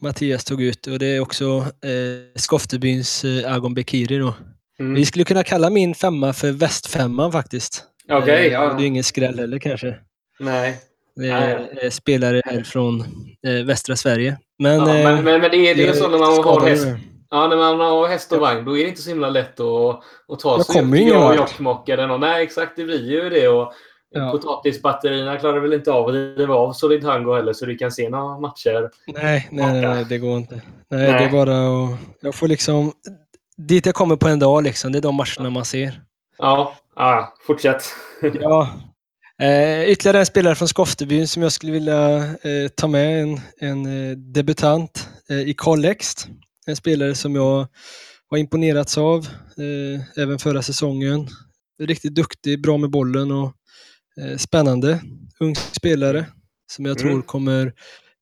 Mattias tog ut och det är också eh, Skoftebyns eh, Agon Bekiri då. Mm. Vi skulle kunna kalla min femma för västfemman faktiskt. Okej, okay, eh, ja. Det är ingen skräll heller kanske. Nej. Det är Nej. spelare här från eh, västra Sverige. Men, ja, men, men, men, det är, det är så när man har häst. Ja, när man har häst och vagn då är det inte så himla lätt att, att ta sig ut till Jokkmokk eller något. Nej, exakt. Det blir ju det. Och Ja. Potatisbatterierna klarar väl inte av att driva av Solid Tango heller så du kan se några matcher. Nej, nej, nej, det går inte. Nej, nej. det är bara att... Jag får liksom... Dit jag kommer på en dag liksom, det är de matcherna man ser. Ja, ja fortsätt. [LAUGHS] ja. Eh, ytterligare en spelare från Skoftebyn som jag skulle vilja eh, ta med. En, en eh, debutant eh, i Collext. En spelare som jag har imponerats av eh, även förra säsongen. Riktigt duktig, bra med bollen och spännande ung spelare som jag tror mm. kommer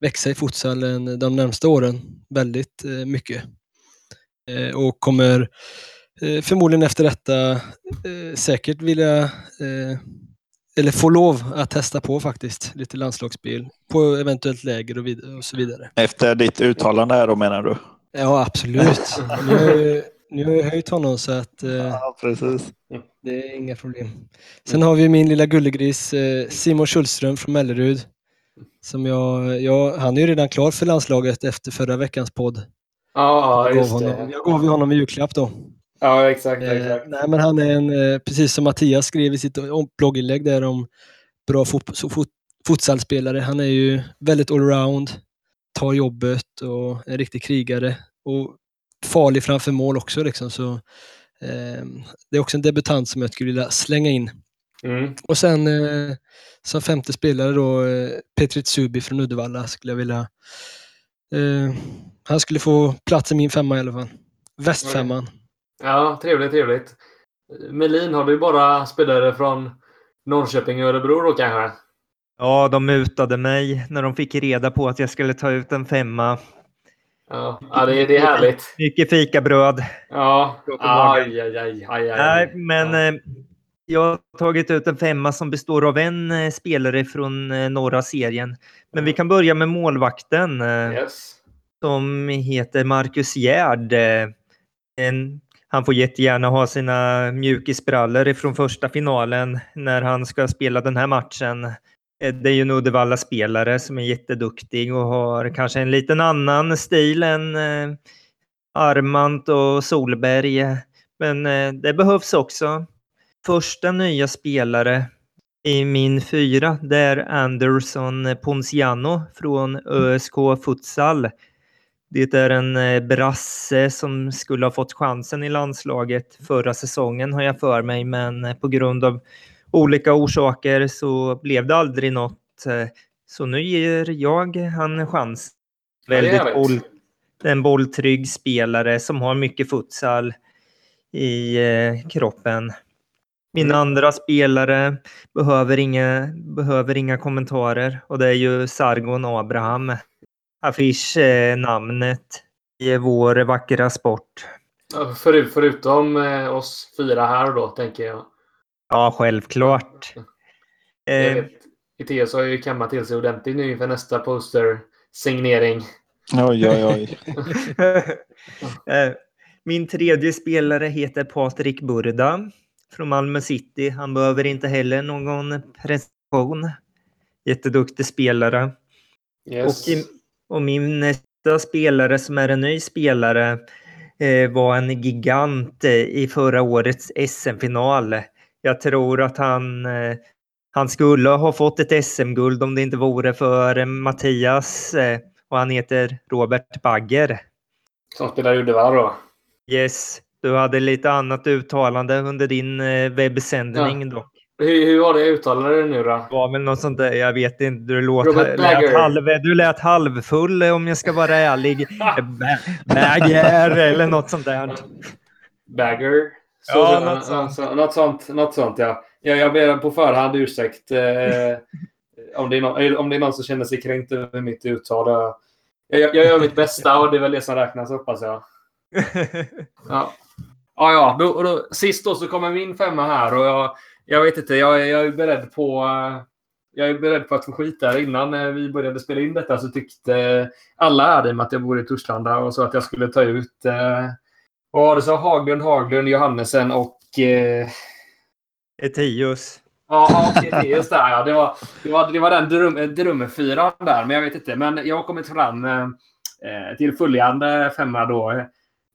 växa i futsalen de närmsta åren väldigt eh, mycket. Eh, och kommer förmodligen efter detta säkert vilja eller få lov att testa på faktiskt lite landslagsspel på eventuellt läger och, och så vidare. Efter ditt uttalande här då menar du? Ja, absolut. [LAUGHS] nu har jag höjt honom så att eh, ja, precis. det är inga problem. Sen har vi min lilla gullegris eh, Simon Schultström från Mellerud. Som jag, jag, han är ju redan klar för landslaget efter förra veckans podd. Ja, just honom, det. Jag gav ju honom en julklapp då. Ja, exakt. Eh, exakt. nej, men han är en, eh, precis som Mattias skrev i sitt blogginlägg där om bra fot, fot, futsalspelare. Han är ju väldigt allround, tar jobbet och en riktig krigare. Och farlig framför mål också. Liksom, så, eh, det är också en debutant som jag skulle vilja slänga in. Mm. Och sen eh, som femte spelare då, eh, Petrit Subi från Uddevalla skulle jag vilja... Eh, han skulle få plats i min femma i alla fall. Västfemman. Mm. Ja, trevligt, trevligt. Melin, har du bara spelare från Norrköping och Örebro då kanske? Ja, de mutade mig när de fick reda på att jag skulle ta ut en femma. Ja, ja det, det är härligt. Mycket fikabröd. Ja, aj, aj, aj, aj, Nej, men. Eh, jag har tagit ut en femma som består av en eh, spelare från eh, norra serien. Men vi kan börja med målvakten. Yes. Som heter Marcus Gerd. En, han får jättegärna ha sina mjukisbrallor från första finalen när han ska spela den här matchen. Eh, det är ju en Uddevalla-spelare som är jätteduktig och har kanske en liten annan stil än eh, och Solberg. Men eh, det behövs också. Första nya spelare i min fyra, det är Anderson Ponciano från ÖSK Futsal. Det är en eh, brasse som skulle ha fått chansen i landslaget förra säsongen har jag för mig, men eh, på grund av olika orsaker så blev det aldrig något. Eh, så nu ger jag han en chans. Väldigt boll, en bolltrygg spelare som har mycket futsal i eh, kroppen. Min mm. andra spelare behöver inga, behöver inga kommentarer och det är ju Sargon Abraham. Affisch-namnet i vår vackra sport. Förut, förutom eh, oss fyra här då, tänker jag. Ja, självklart. Eh, Iteos har ju kammat till sig ordentligt nu inför nästa poster-signering. Oj, oj, oj. [LAUGHS] Eh, min tredje spelare heter Patrik Burda från Malmö City. Han behöver inte heller någon prestation. Jätteduktig spelare. Yes. Och, och min nästa spelare som är en ny spelare eh, var en gigant eh, i förra årets SM-final. Jag tror att han, eh, han skulle ha fått ett SM-guld om det inte vore för Mattias och han heter Robert Bagger. Som spelar i Uddevalla då? Yes. Du hade lite annat uttalande under din webbsändning ja. dock. Hur, hur var det jag uttalade det nu då? Det var väl något sånt där, jag vet inte. Du låt, lät, halv, du lät halvfull om jag ska vara ärlig. [LAUGHS] Bagger eller något sånt där. Bagger? Så, ja, något sånt. Så, något sånt. Något sånt ja. Jag, jag ber på förhand ursäkt eh, [LAUGHS] om, det är någon, om det är någon som känner sig kränkt över mitt uttal. Jag, jag, jag gör mitt bästa och det är väl det som räknas hoppas jag. [LAUGHS] Ja. Ja, ja. Då, då, sist då så kommer min femma här och jag, jag vet inte. Jag, jag är beredd på jag är beredd på att få skit där. Innan eh, vi började spela in detta så tyckte alla här i med att jag bor i Torslanda och så att jag skulle ta ut eh, vad var det så? Haglund, Haglund, Johannesen och... Eh... Etius. Ja, Etius där ja. Det var, det var, det var den drum, drömfyran där, men jag vet inte. Men jag har kommit fram eh, till följande femma då.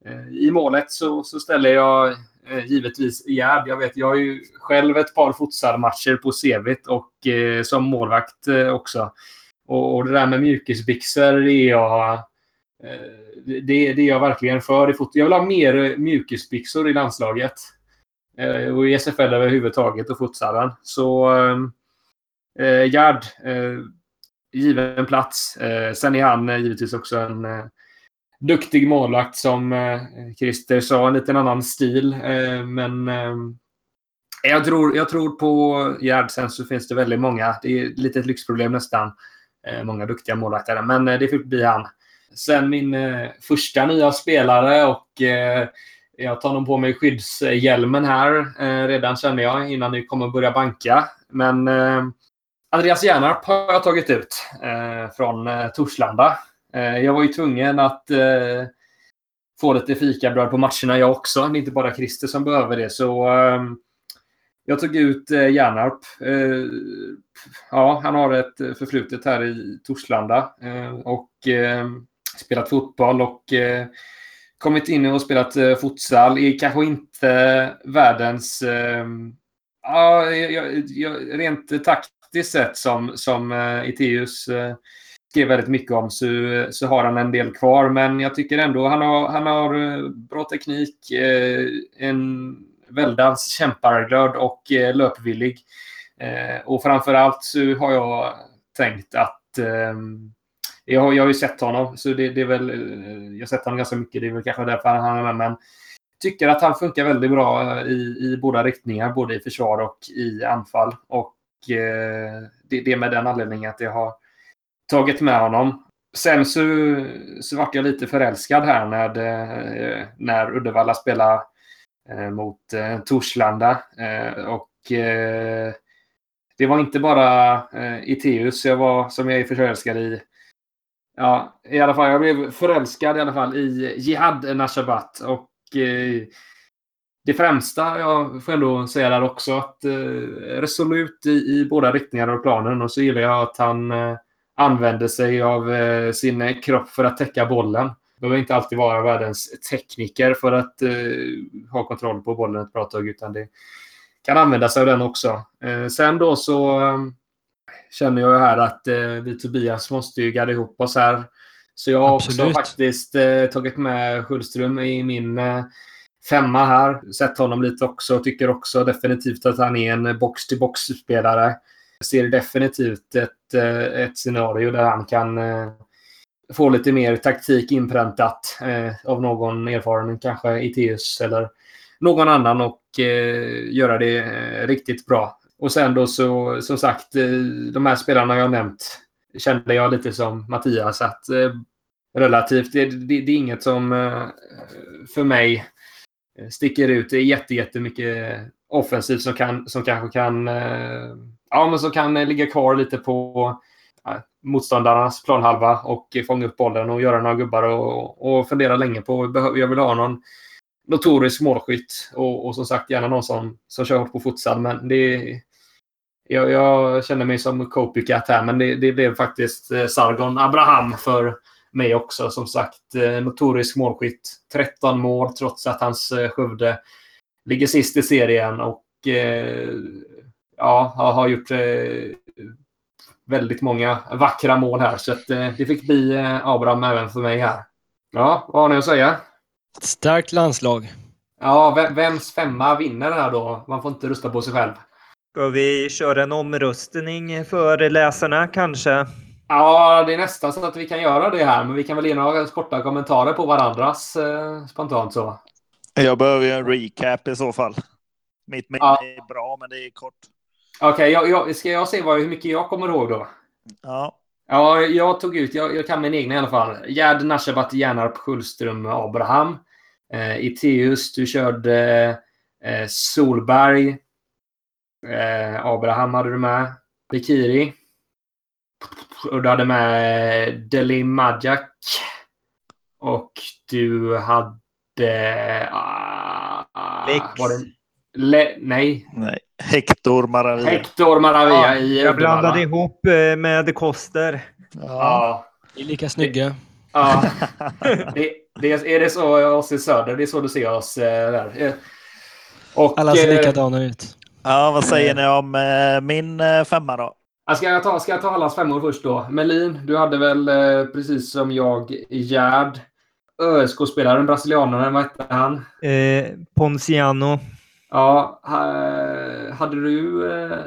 Eh, I målet så, så ställer jag eh, givetvis Gerd. Jag vet, jag har ju själv ett par futsalmatcher på CVt och eh, som målvakt eh, också. Och, och, det där med mjukisbyxor är jag... Eh, det, det är jag verkligen för i fotboll. Jag vill ha mer mjukisbyxor i landslaget. Eh, och i SFL överhuvudtaget och futsalen. Så eh, eh, Gerd, eh, given plats. Eh, sen är han eh, givetvis också en eh, duktig målvakt som eh, Christer sa. En liten annan stil. Eh, men eh, jag, tror, jag tror på Gerd. Sen så finns det väldigt många. Det är lite ett lyxproblem nästan. många duktiga målvakter. Men det får bli han. Sen min eh, första nya spelare och eh, jag tar nog på mig skyddshjälmen här eh, redan känner jag innan ni kommer börja banka. Men Andreas Järnarp har jag tagit ut från Torslanda. Eh, jag var ju tvungen att eh, få lite fikabröd på matcherna jag också. Det är inte bara Christer som behöver det. Så jag tog ut eh, Järnarp. Ja, han har ett förflutet här i Torslanda och spelat fotboll och eh, kommit in och spelat eh, futsal. Är kanske inte eh, världens... Eh, ja, rent taktiskt sett som, som Iteus skrev väldigt mycket om så, så har han en del kvar. Men jag tycker ändå han har, han har bra teknik, eh, en väldans kämparglöd och eh, löpvillig. Och framförallt så har jag tänkt att jag har, jag har ju sett honom, så det, det, är väl, eh, jag har sett honom ganska mycket. Det är väl kanske därför han är med. Men tycker att han funkar väldigt bra eh, i, i båda riktningar, både i försvar och i anfall. Och eh, det, det är med den anledningen att jag har tagit med honom. Sen så, så vart jag lite förälskad här när, eh, när Uddevalla spelade eh, mot eh, Torslanda. Eh, och det var inte bara Iteus jag var, som jag är förälskad i. Ja, i alla fall. Jag blev förälskad i alla fall i Jihad Nashabat. Och eh, det främsta, jag får ändå säga där också, att eh, resolut i, i båda riktningar av planen. Och så gillar jag att han eh, använder sig av eh, sin kropp för att täcka bollen. Behöver inte alltid vara världens tekniker för att eh, ha kontroll på bollen ett bra tag, utan det kan använda sig av den också. Eh, sen då så eh, känner jag här att eh, vi Tobias måste ju gadda ihop oss här. Så jag har Absolut. också faktiskt eh, tagit med Schullström i min femma här. Sett honom lite också. Tycker också definitivt att han är en box-till-box-spelare ser definitivt ett, eh, ett scenario där han kan eh, få lite mer taktik inpräntat eh, av någon erfaren, kanske Iteus eller någon annan och göra det riktigt bra. Och sen då så, som sagt, eh, de här spelarna jag nämnt kände jag lite som Mattias att eh, relativt, det, det, det är inget som eh, för mig sticker ut. Det är jätte, jättemycket offensivt som, kan, som kanske kan ja, men som kan ligga kvar lite på ja, motståndarnas planhalva och fånga upp bollen och göra några gubbar och, och fundera länge på jag vill ha någon notorisk målskytt och, och som sagt gärna någon som, som kör hårt på futsal. Men det, jag, jag känner mig som copycat här, men det, det blev faktiskt eh, Sargon Abraham för mig också. Som sagt, eh, notorisk målskytt. 13 mål trots att hans eh, Skövde ligger sist i serien och eh, ja, har gjort väldigt många vackra mål här. Så att, det fick bli Abraham även för mig här. Ja, vad har ni att säga? Starkt landslag. Ja, vems femma vinner här då? Man får inte rösta på sig själv. Ska vi köra en omröstning för läsarna kanske? Ja, det är nästan så att vi kan göra det här, men vi kan väl ge några korta kommentarer på varandras eh, spontant så. Jag behöver ju en recap i så fall. Mitt minne ja. är bra, men det är kort. Okej, okay, jag, jag, ska jag se vad, hur mycket jag kommer ihåg då? Ja. Ja, jag tog ut, jag, jag kan min egna i alla fall. Gerd, Nashabat, Järnarp, Schullström, Abraham. Eh, Iteus, du körde eh, Solberg. Eh, Abraham hade du med. Bikiri. Och du hade med Deli Majak. Och du hade... Uh, Lex. Var det, le, nej. nej. Hector Maravilla. Hector Maravilla ja, i Jag blandade ihop eh, med Koster. Ja. ja. Ni är lika snygga. Ja. [LAUGHS] det, det, är det så oss i söder? Det är så du ser oss eh, där? Och, Alla ser likadana ut. Ja, vad säger ni om eh, min eh, femma då? Ska jag, ta, ska jag ta allas femmor först då? Melin, du hade väl eh, precis som jag Gerd. ÖSK-spelaren, brasilianaren, vad hette han? Eh, Ponciano. Ja, ha, hade du... Eh,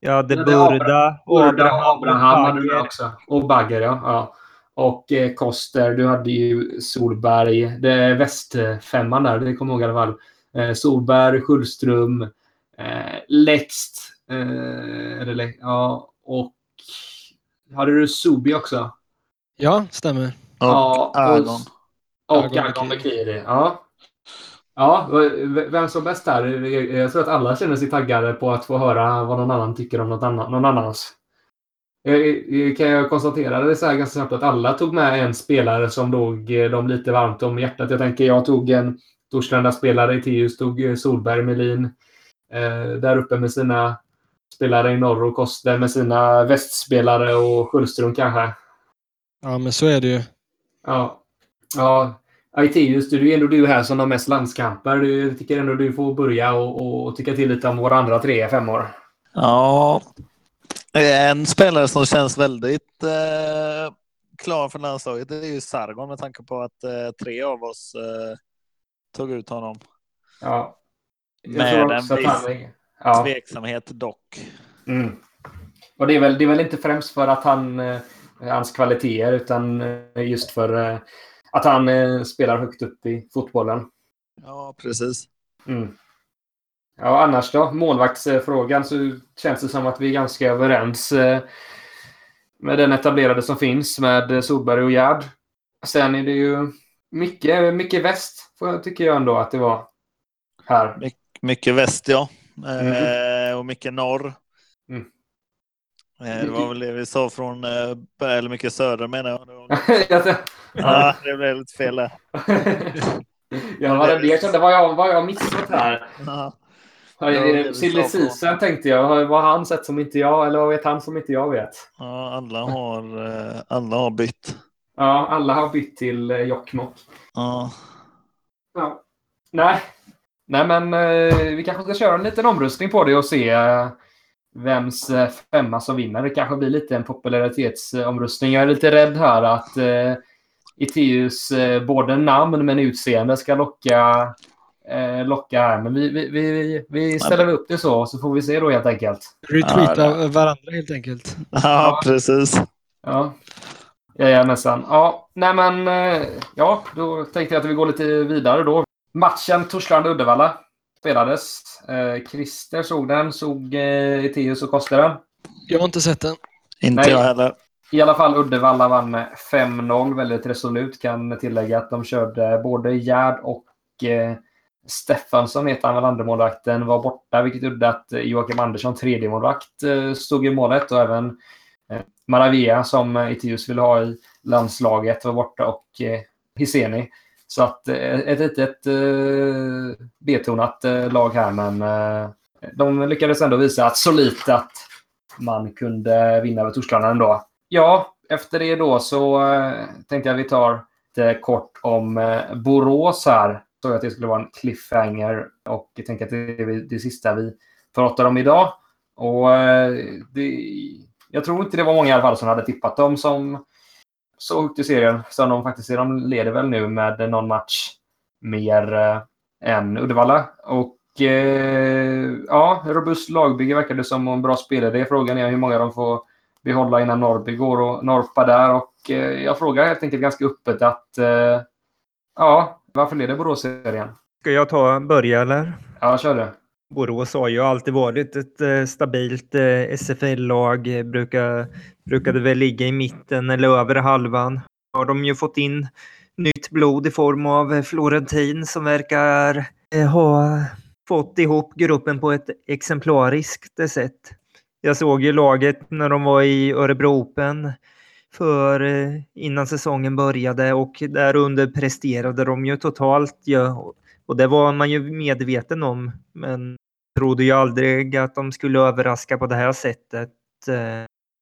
ja, hade Burda och Abraham. Abraham hade du också. Och Bagger, ja. ja. Och eh, Koster, du hade ju Solberg. Det är västfemman där, det kommer jag ihåg i alla fall. Eh, Solberg, Schullström, eh, Lext. Eh, eller, ja, och hade du Subi också? Ja, stämmer. Och ja, Agon. Och, och Agon Mekiri. Ja. Ja, vem som bäst här? Jag tror att alla känner sig taggade på att få höra vad någon annan tycker om något annat, någon annans. Kan jag konstatera det så här ganska snabbt att alla tog med en spelare som låg dem lite varmt om hjärtat. Jag tänker jag tog en Torslanda-spelare i Tius, tog eh, Solberg Melin eh, där uppe med sina spelare i norr och Koster med sina västspelare och Sköldström kanske. Ja, men så är det ju. Ja. Ja. Aiteus, det är ju ändå du här som har mest landskamper. Jag tycker ändå du får börja och, och tycka till lite om våra andra tre femmor. Ja. En spelare som känns väldigt eh, klar för landslaget det är ju Sargon med tanke på att eh, tre av oss eh, tog ut honom. Ja. Med en viss ja. tveksamhet dock. Mm. Och det är, väl, det är väl inte främst för att han, eh, hans kvaliteter utan eh, just för eh, att han spelar högt upp i fotbollen. Ja, precis. Mm. Ja, annars då? Målvaktsfrågan så känns det som att vi är ganska överens med den etablerade som finns med Solberg och Gerd. Sen är det ju mycket, mycket väst, tycker jag ändå att det var här. My mycket väst, ja. Mm. Eh, och mycket norr. Mm. Eh, det var väl det vi sa från, eh, eller mycket söder menar jag. [LAUGHS] ja, det blev lite fel där. [LAUGHS] ja, vad det, det, det var jag, vad jag missat här. Silly Season tänkte jag. Vad har han sett som inte jag? Eller vad vet han som inte jag vet? Ja, alla har, eh, alla har bytt. Ja, alla har bytt till eh, Jokkmokk. Ja. ja. Nej. Nej, men eh, vi kanske ska köra en liten omröstning på det och se eh, vems eh, femma som vinner. Det kanske blir lite en popularitetsomröstning. Jag är lite rädd här att eh, Iteus eh, både namn men utseende ska locka, eh, locka här. Men vi, vi, vi, vi ställer upp det så, så får vi se då helt enkelt. Retweeta ja, varandra helt enkelt. Ja, precis. Ja. Jajamensan. Ja, nej men ja, då tänkte jag att vi går lite vidare då. Matchen Torslanda-Uddevalla spelades. Eh, Christer såg den, såg eh, Eteus och Koster den. Jag har inte sett den. Inte nej. jag heller. I alla fall Uddevalla vann med 5-0 väldigt resolut. Kan tillägga att de körde både Gerd och eh, Stefansson, heter han väl, andremålvakten, var borta. Vilket gjorde att Joakim Andersson, tredjemålvakt, eh, stod i målet. Och även eh, Maravilla som Itius ville ha i landslaget var borta och eh, Hiseni. Så att eh, ett litet eh, betonat eh, lag här men eh, de lyckades ändå visa att solitt att man kunde vinna över Torslanda ändå. Ja, efter det då så tänkte jag vi tar lite kort om Borås här. Så att det skulle vara en cliffhanger och jag tänkte att det är det sista vi pratar om idag. Och det, jag tror inte det var många i alla fall som hade tippat dem som så högt i serien som de faktiskt är. De leder väl nu med någon match mer eh, än Uddevalla. Och eh, ja, robust lagbygge verkar det som och en bra spelare. Det är frågan är hur många de får behålla innan Norrby går och norpa där. Och eh, jag frågar helt enkelt ganska öppet att eh, ja, varför leder Borås serien? Ska jag ta börja eller? Ja, kör du. Borås har ju alltid varit ett eh, stabilt eh, SFL-lag. Eh, brukar, brukade väl ligga i mitten eller över halvan. Har de ju fått in nytt blod i form av Florentin som verkar ha fått ihop gruppen på ett exemplariskt sätt. Jag såg ju laget när de var i Örebro Open för innan säsongen började och där under presterade de ju totalt. Ja, och det var man ju medveten om, men trodde ju aldrig att de skulle överraska på det här sättet.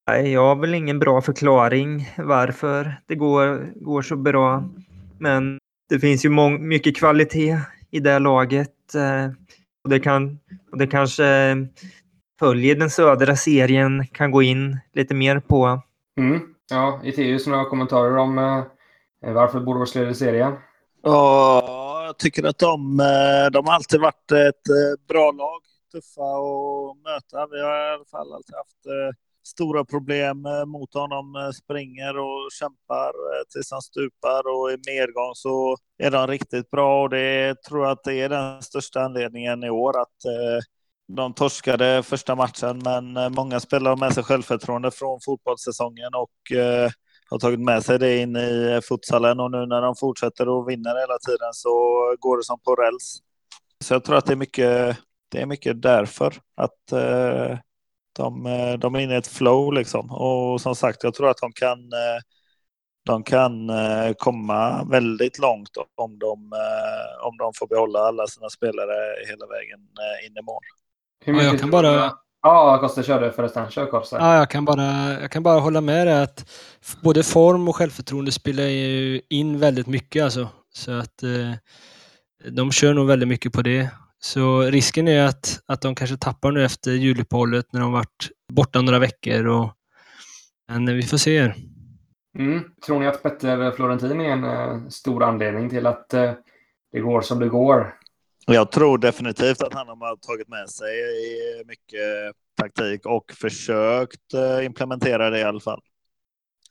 Nej, jag har väl ingen bra förklaring varför det går, går så bra. Men det finns ju mycket kvalitet i det laget. Och det, kan, och det kanske följer den södra serien kan gå in lite mer på. Mm. Ja, Iteus några kommentarer om eh, varför Borås leder serien? Ja, jag tycker att de, eh, de har alltid varit ett eh, bra lag. Tuffa att möta. Vi har i alla fall alltid haft eh, stora problem mot honom. Springer och kämpar tills han stupar och i medgång så är de riktigt bra och det tror jag att det är den största anledningen i år att de torskade första matchen men många spelare har med sig självförtroende från fotbollssäsongen och har tagit med sig det in i futsalen och nu när de fortsätter och vinner hela tiden så går det som på räls. Så jag tror att det är mycket, det är mycket därför att eh, de, eh, de är inne i ett flow liksom. Och som sagt, jag tror att de kan, eh, de kan komma väldigt långt om de, om de får behålla alla sina spelare hela vägen in i mål. Ja, jag kan bara Ja, Kosta körde förresten. Kör Kosta. Ja, jag kan, bara, jag kan bara hålla med dig att både form och självförtroende spelar ju in väldigt mycket alltså. Så att eh, de kör nog väldigt mycket på det. Så risken är att, att de kanske tappar nu efter juluppehållet när de varit borta några veckor. Och, men vi får se. Mm. Tror ni att Petter Florentin är en uh, stor anledning till att uh, det går som det går? Jag tror definitivt att han har tagit med sig mycket taktik och försökt eh, implementera det i alla fall.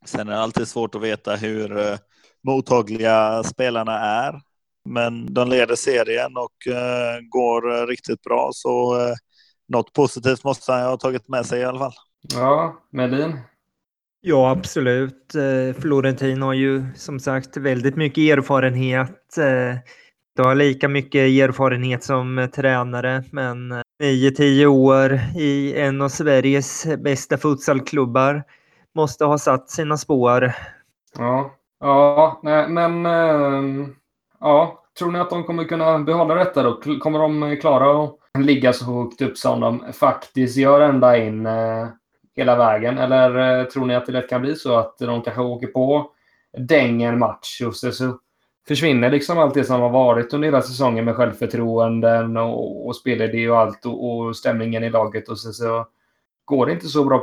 Sen är det alltid svårt att veta hur eh, mottagliga spelarna är. Men de leder serien och eh, går riktigt bra så något positivt måste han ha tagit med sig i alla fall. Ja, Medin? Ja, absolut. Florentin har ju som sagt väldigt mycket erfarenhet du har lika mycket erfarenhet som eh, tränare, men eh, 9-10 år i en av Sveriges bästa futsalklubbar måste ha satt sina spår. Ja, ja nej, men ehm, ja, tror ni att de kommer kunna behålla detta då? Kommer de klara att ligga så högt upp som de faktiskt gör ända in eh, hela vägen? Eller tror ni att det lätt kan bli så att de kanske åker på däng en match och så försvinner liksom allt det som har varit under hela säsongen med självförtroenden och, och spelidé och allt och, och, stämningen i laget och så, så går det inte så bra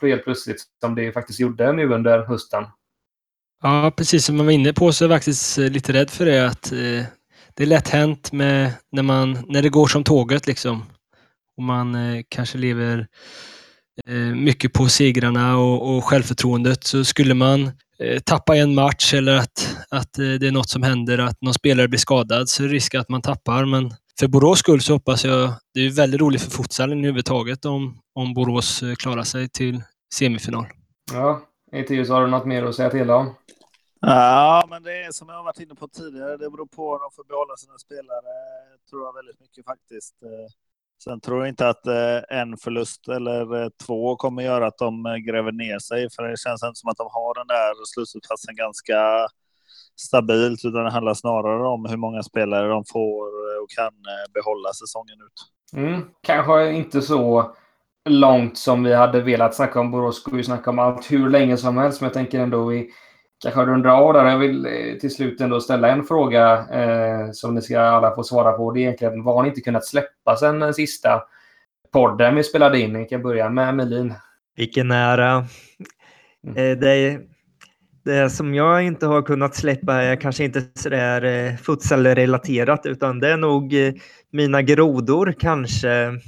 på helt plötsligt som det faktiskt gjorde nu under hösten. Ja, precis som man var inne på så är jag faktiskt eh, lite rädd för det att eh, det är lätt hänt med när, man, när det går som tåget liksom. Och man eh, kanske lever eh, mycket på segrarna och, och självförtroendet så skulle man tappa en match eller att, att eh, det är något som händer, att någon spelare blir skadad, så är det risk att man tappar. Men för Borås skull så hoppas jag, det är väldigt roligt för futsalen överhuvudtaget om, om Borås eh, klarar sig till semifinal. Ja, Etius, har du något mer att säga till om? Ja, men det är som jag har varit inne på tidigare. Det beror på om de får behålla sina spelare, tror jag väldigt mycket faktiskt. Sen tror jag inte att eh, en förlust eller eh, två kommer göra att de eh, gräver ner sig, för det känns inte som att de har den där slutsatsen ganska stabilt, utan det handlar snarare om hur många spelare de får och kan behålla säsongen ut. Mm, kanske inte så långt som vi hade velat snacka om Borås. Går ju snacka om allt hur länge som helst, men jag tänker ändå vi kanske rundar av där. Jag vill eh, till slut ändå ställa en fråga eh, som ni ska alla få svara på. Det är egentligen vad har ni inte kunnat släppa sen den sista podden vi spelade in? Vi kan börja med Melin. Vilken ära. Mm. Eh, det, det som jag inte har kunnat släppa är kanske inte sådär eh, futsal-relaterat utan det är nog mina grodor kanske.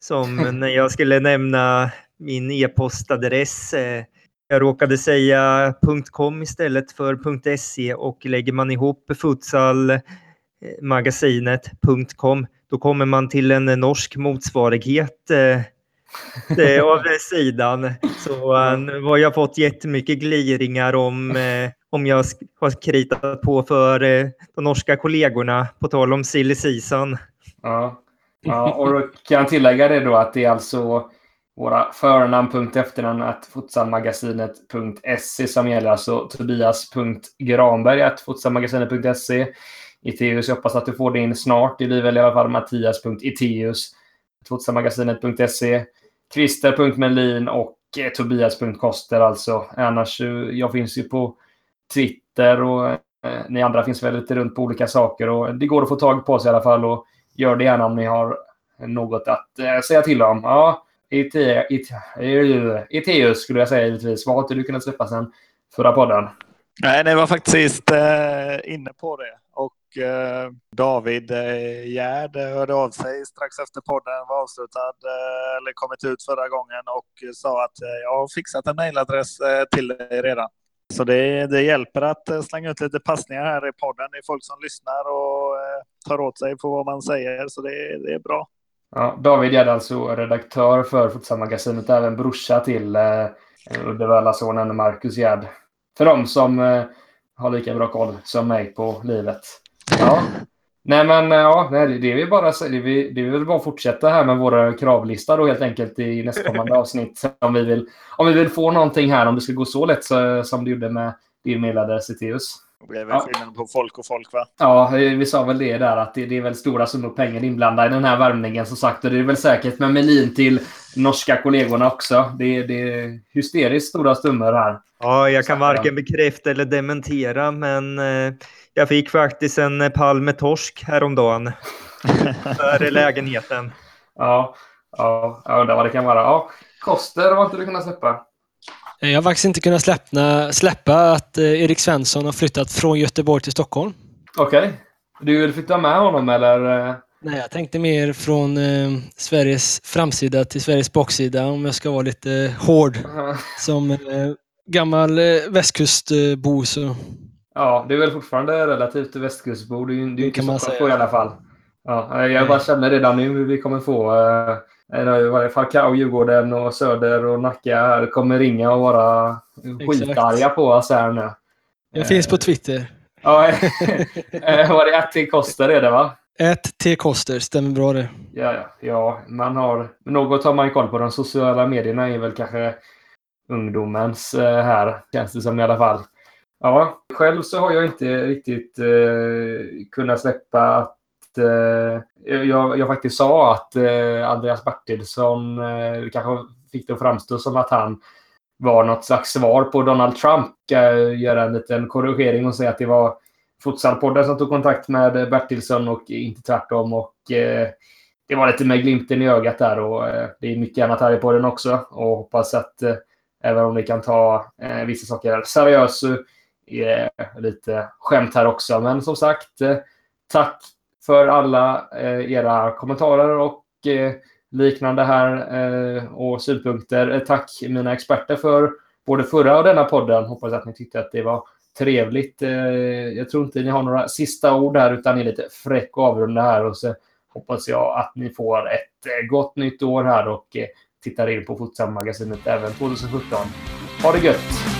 Som [LAUGHS] när jag skulle nämna min e-postadress. Eh, jag råkade säga .com istället för .se och lägger man ihop futsalmagasinet.com då kommer man till en norsk motsvarighet eh, det av [LAUGHS] sidan. Så eh, nu har jag fått jättemycket gliringar om, eh, om jag har kritat på för eh, de norska kollegorna på tal om silly season. Ja. ja, och då kan jag tillägga det då att det är alltså våra förnamn, punkt efternamn, att futsalmagasinet.se som gäller. Alltså tobias.granberg, att futsalmagasinet.se. Iteus, jag hoppas att du får din snart. Det blir väl i alla fall mattias.iteus, futsalmagasinet.se. Christer.melin och eh, Tobias.koster alltså. Annars, eh, jag finns ju på Twitter och eh, ni andra finns väl lite runt på olika saker. Och det går att få tag på oss i alla fall. Och gör det gärna om ni har något att eh, säga till om. Ja, Iteus skulle jag säga givetvis. Vad har inte du kunnat släppa sen förra podden? Nej, ni var faktiskt eh, inne på det. Och eh, David eh, Gärd hörde av sig strax efter podden var avslutad eh, eller kommit ut förra gången och sa att eh, jag har fixat en mejladress eh, till dig redan. Så det, det hjälper att eh, slänga ut lite passningar här i podden. Det är folk som lyssnar och eh, tar åt sig på vad man säger, så det, det är bra. Ja, David är alltså redaktör för Futsalmagasinet, även brorsa till eh, Uddevallasonen Marcus Gerd. För de som eh, har lika bra koll som mig på livet. Ja. Nej men eh, ja, nej, det är väl bara, det är, det är väl bara att fortsätta här med våra kravlista då helt enkelt i nästkommande avsnitt. Om vi, vill, om vi vill få någonting här, om det ska gå så lätt så, som det gjorde med din meddelade Ceteus. Väl Ja. skillnad på folk och folk, va? Ja, vi sa väl det där att det, det är väl stora summor pengar inblandade i den här värmningen som sagt. Och det är väl säkert med Melin till norska kollegorna också. Det, det är hysteriskt stora summor här. Ja, jag kan varken bekräfta eller dementera, men eh, jag fick faktiskt en eh, pall med torsk häromdagen [LAUGHS] för lägenheten. Ja, ja jag undrar vad det kan vara. Ja, Koster har inte du kunnat släppa? Eh, Jag har faktiskt inte kunnat släppa, släppa att eh, Erik Svensson har flyttat från Göteborg till Stockholm. Okej. Du vill flytta med honom eller? eh? Nej, jag tänkte mer från eh, Sveriges framsida till Sveriges baksida om jag ska vara lite hård. Som eh, gammal eh, västkustbo så Ja, du är väl fortfarande relativt västkustbo. Du, är ju- du är inte kan man Stockholm säga. i alla fall. Ja, jag bara känner redan nu hur vi kommer få har ju varit Falcao, Djurgården och Söder och Nacka här kommer ringa och vara skitarga på oss här nu. jag finns på Twitter. Ja, [LAUGHS] eh, var det att Koster är det va? Ett T. Koster, stämmer bra det. Ja, ja, ja, man har... Något har man koll på. De sociala medierna är väl kanske ungdomens eh, här, känns det som i alla fall. Ja, själv så har jag inte riktigt eh, kunnat släppa att eh, jag, jag faktiskt sa att eh, Andreas Bertilsson eh, kanske fick det att framstå som att han var något slags svar på Donald Trump. Jag göra en liten korrigering och säga att det var Futsalpodden som tog kontakt med Bertilsson och inte tvärtom. Och, eh, det var lite med glimten i ögat där och eh, det är mycket annat här i podden också. Och hoppas att eh, även om vi kan ta eh, vissa saker seriöst så är lite skämt här också. Men som sagt, eh, tack för alla eh, era kommentarer och eh, liknande här eh, och synpunkter. Eh, tack mina experter för både förra och denna podden. Hoppas att ni tyckte att det var trevligt. Eh, jag tror inte ni har några sista ord här utan ni är lite fräck och avrunda här och så hoppas jag att ni får ett eh, gott nytt år här och eh, tittar in på Futsalmagasinet även 2017. Ha det gött!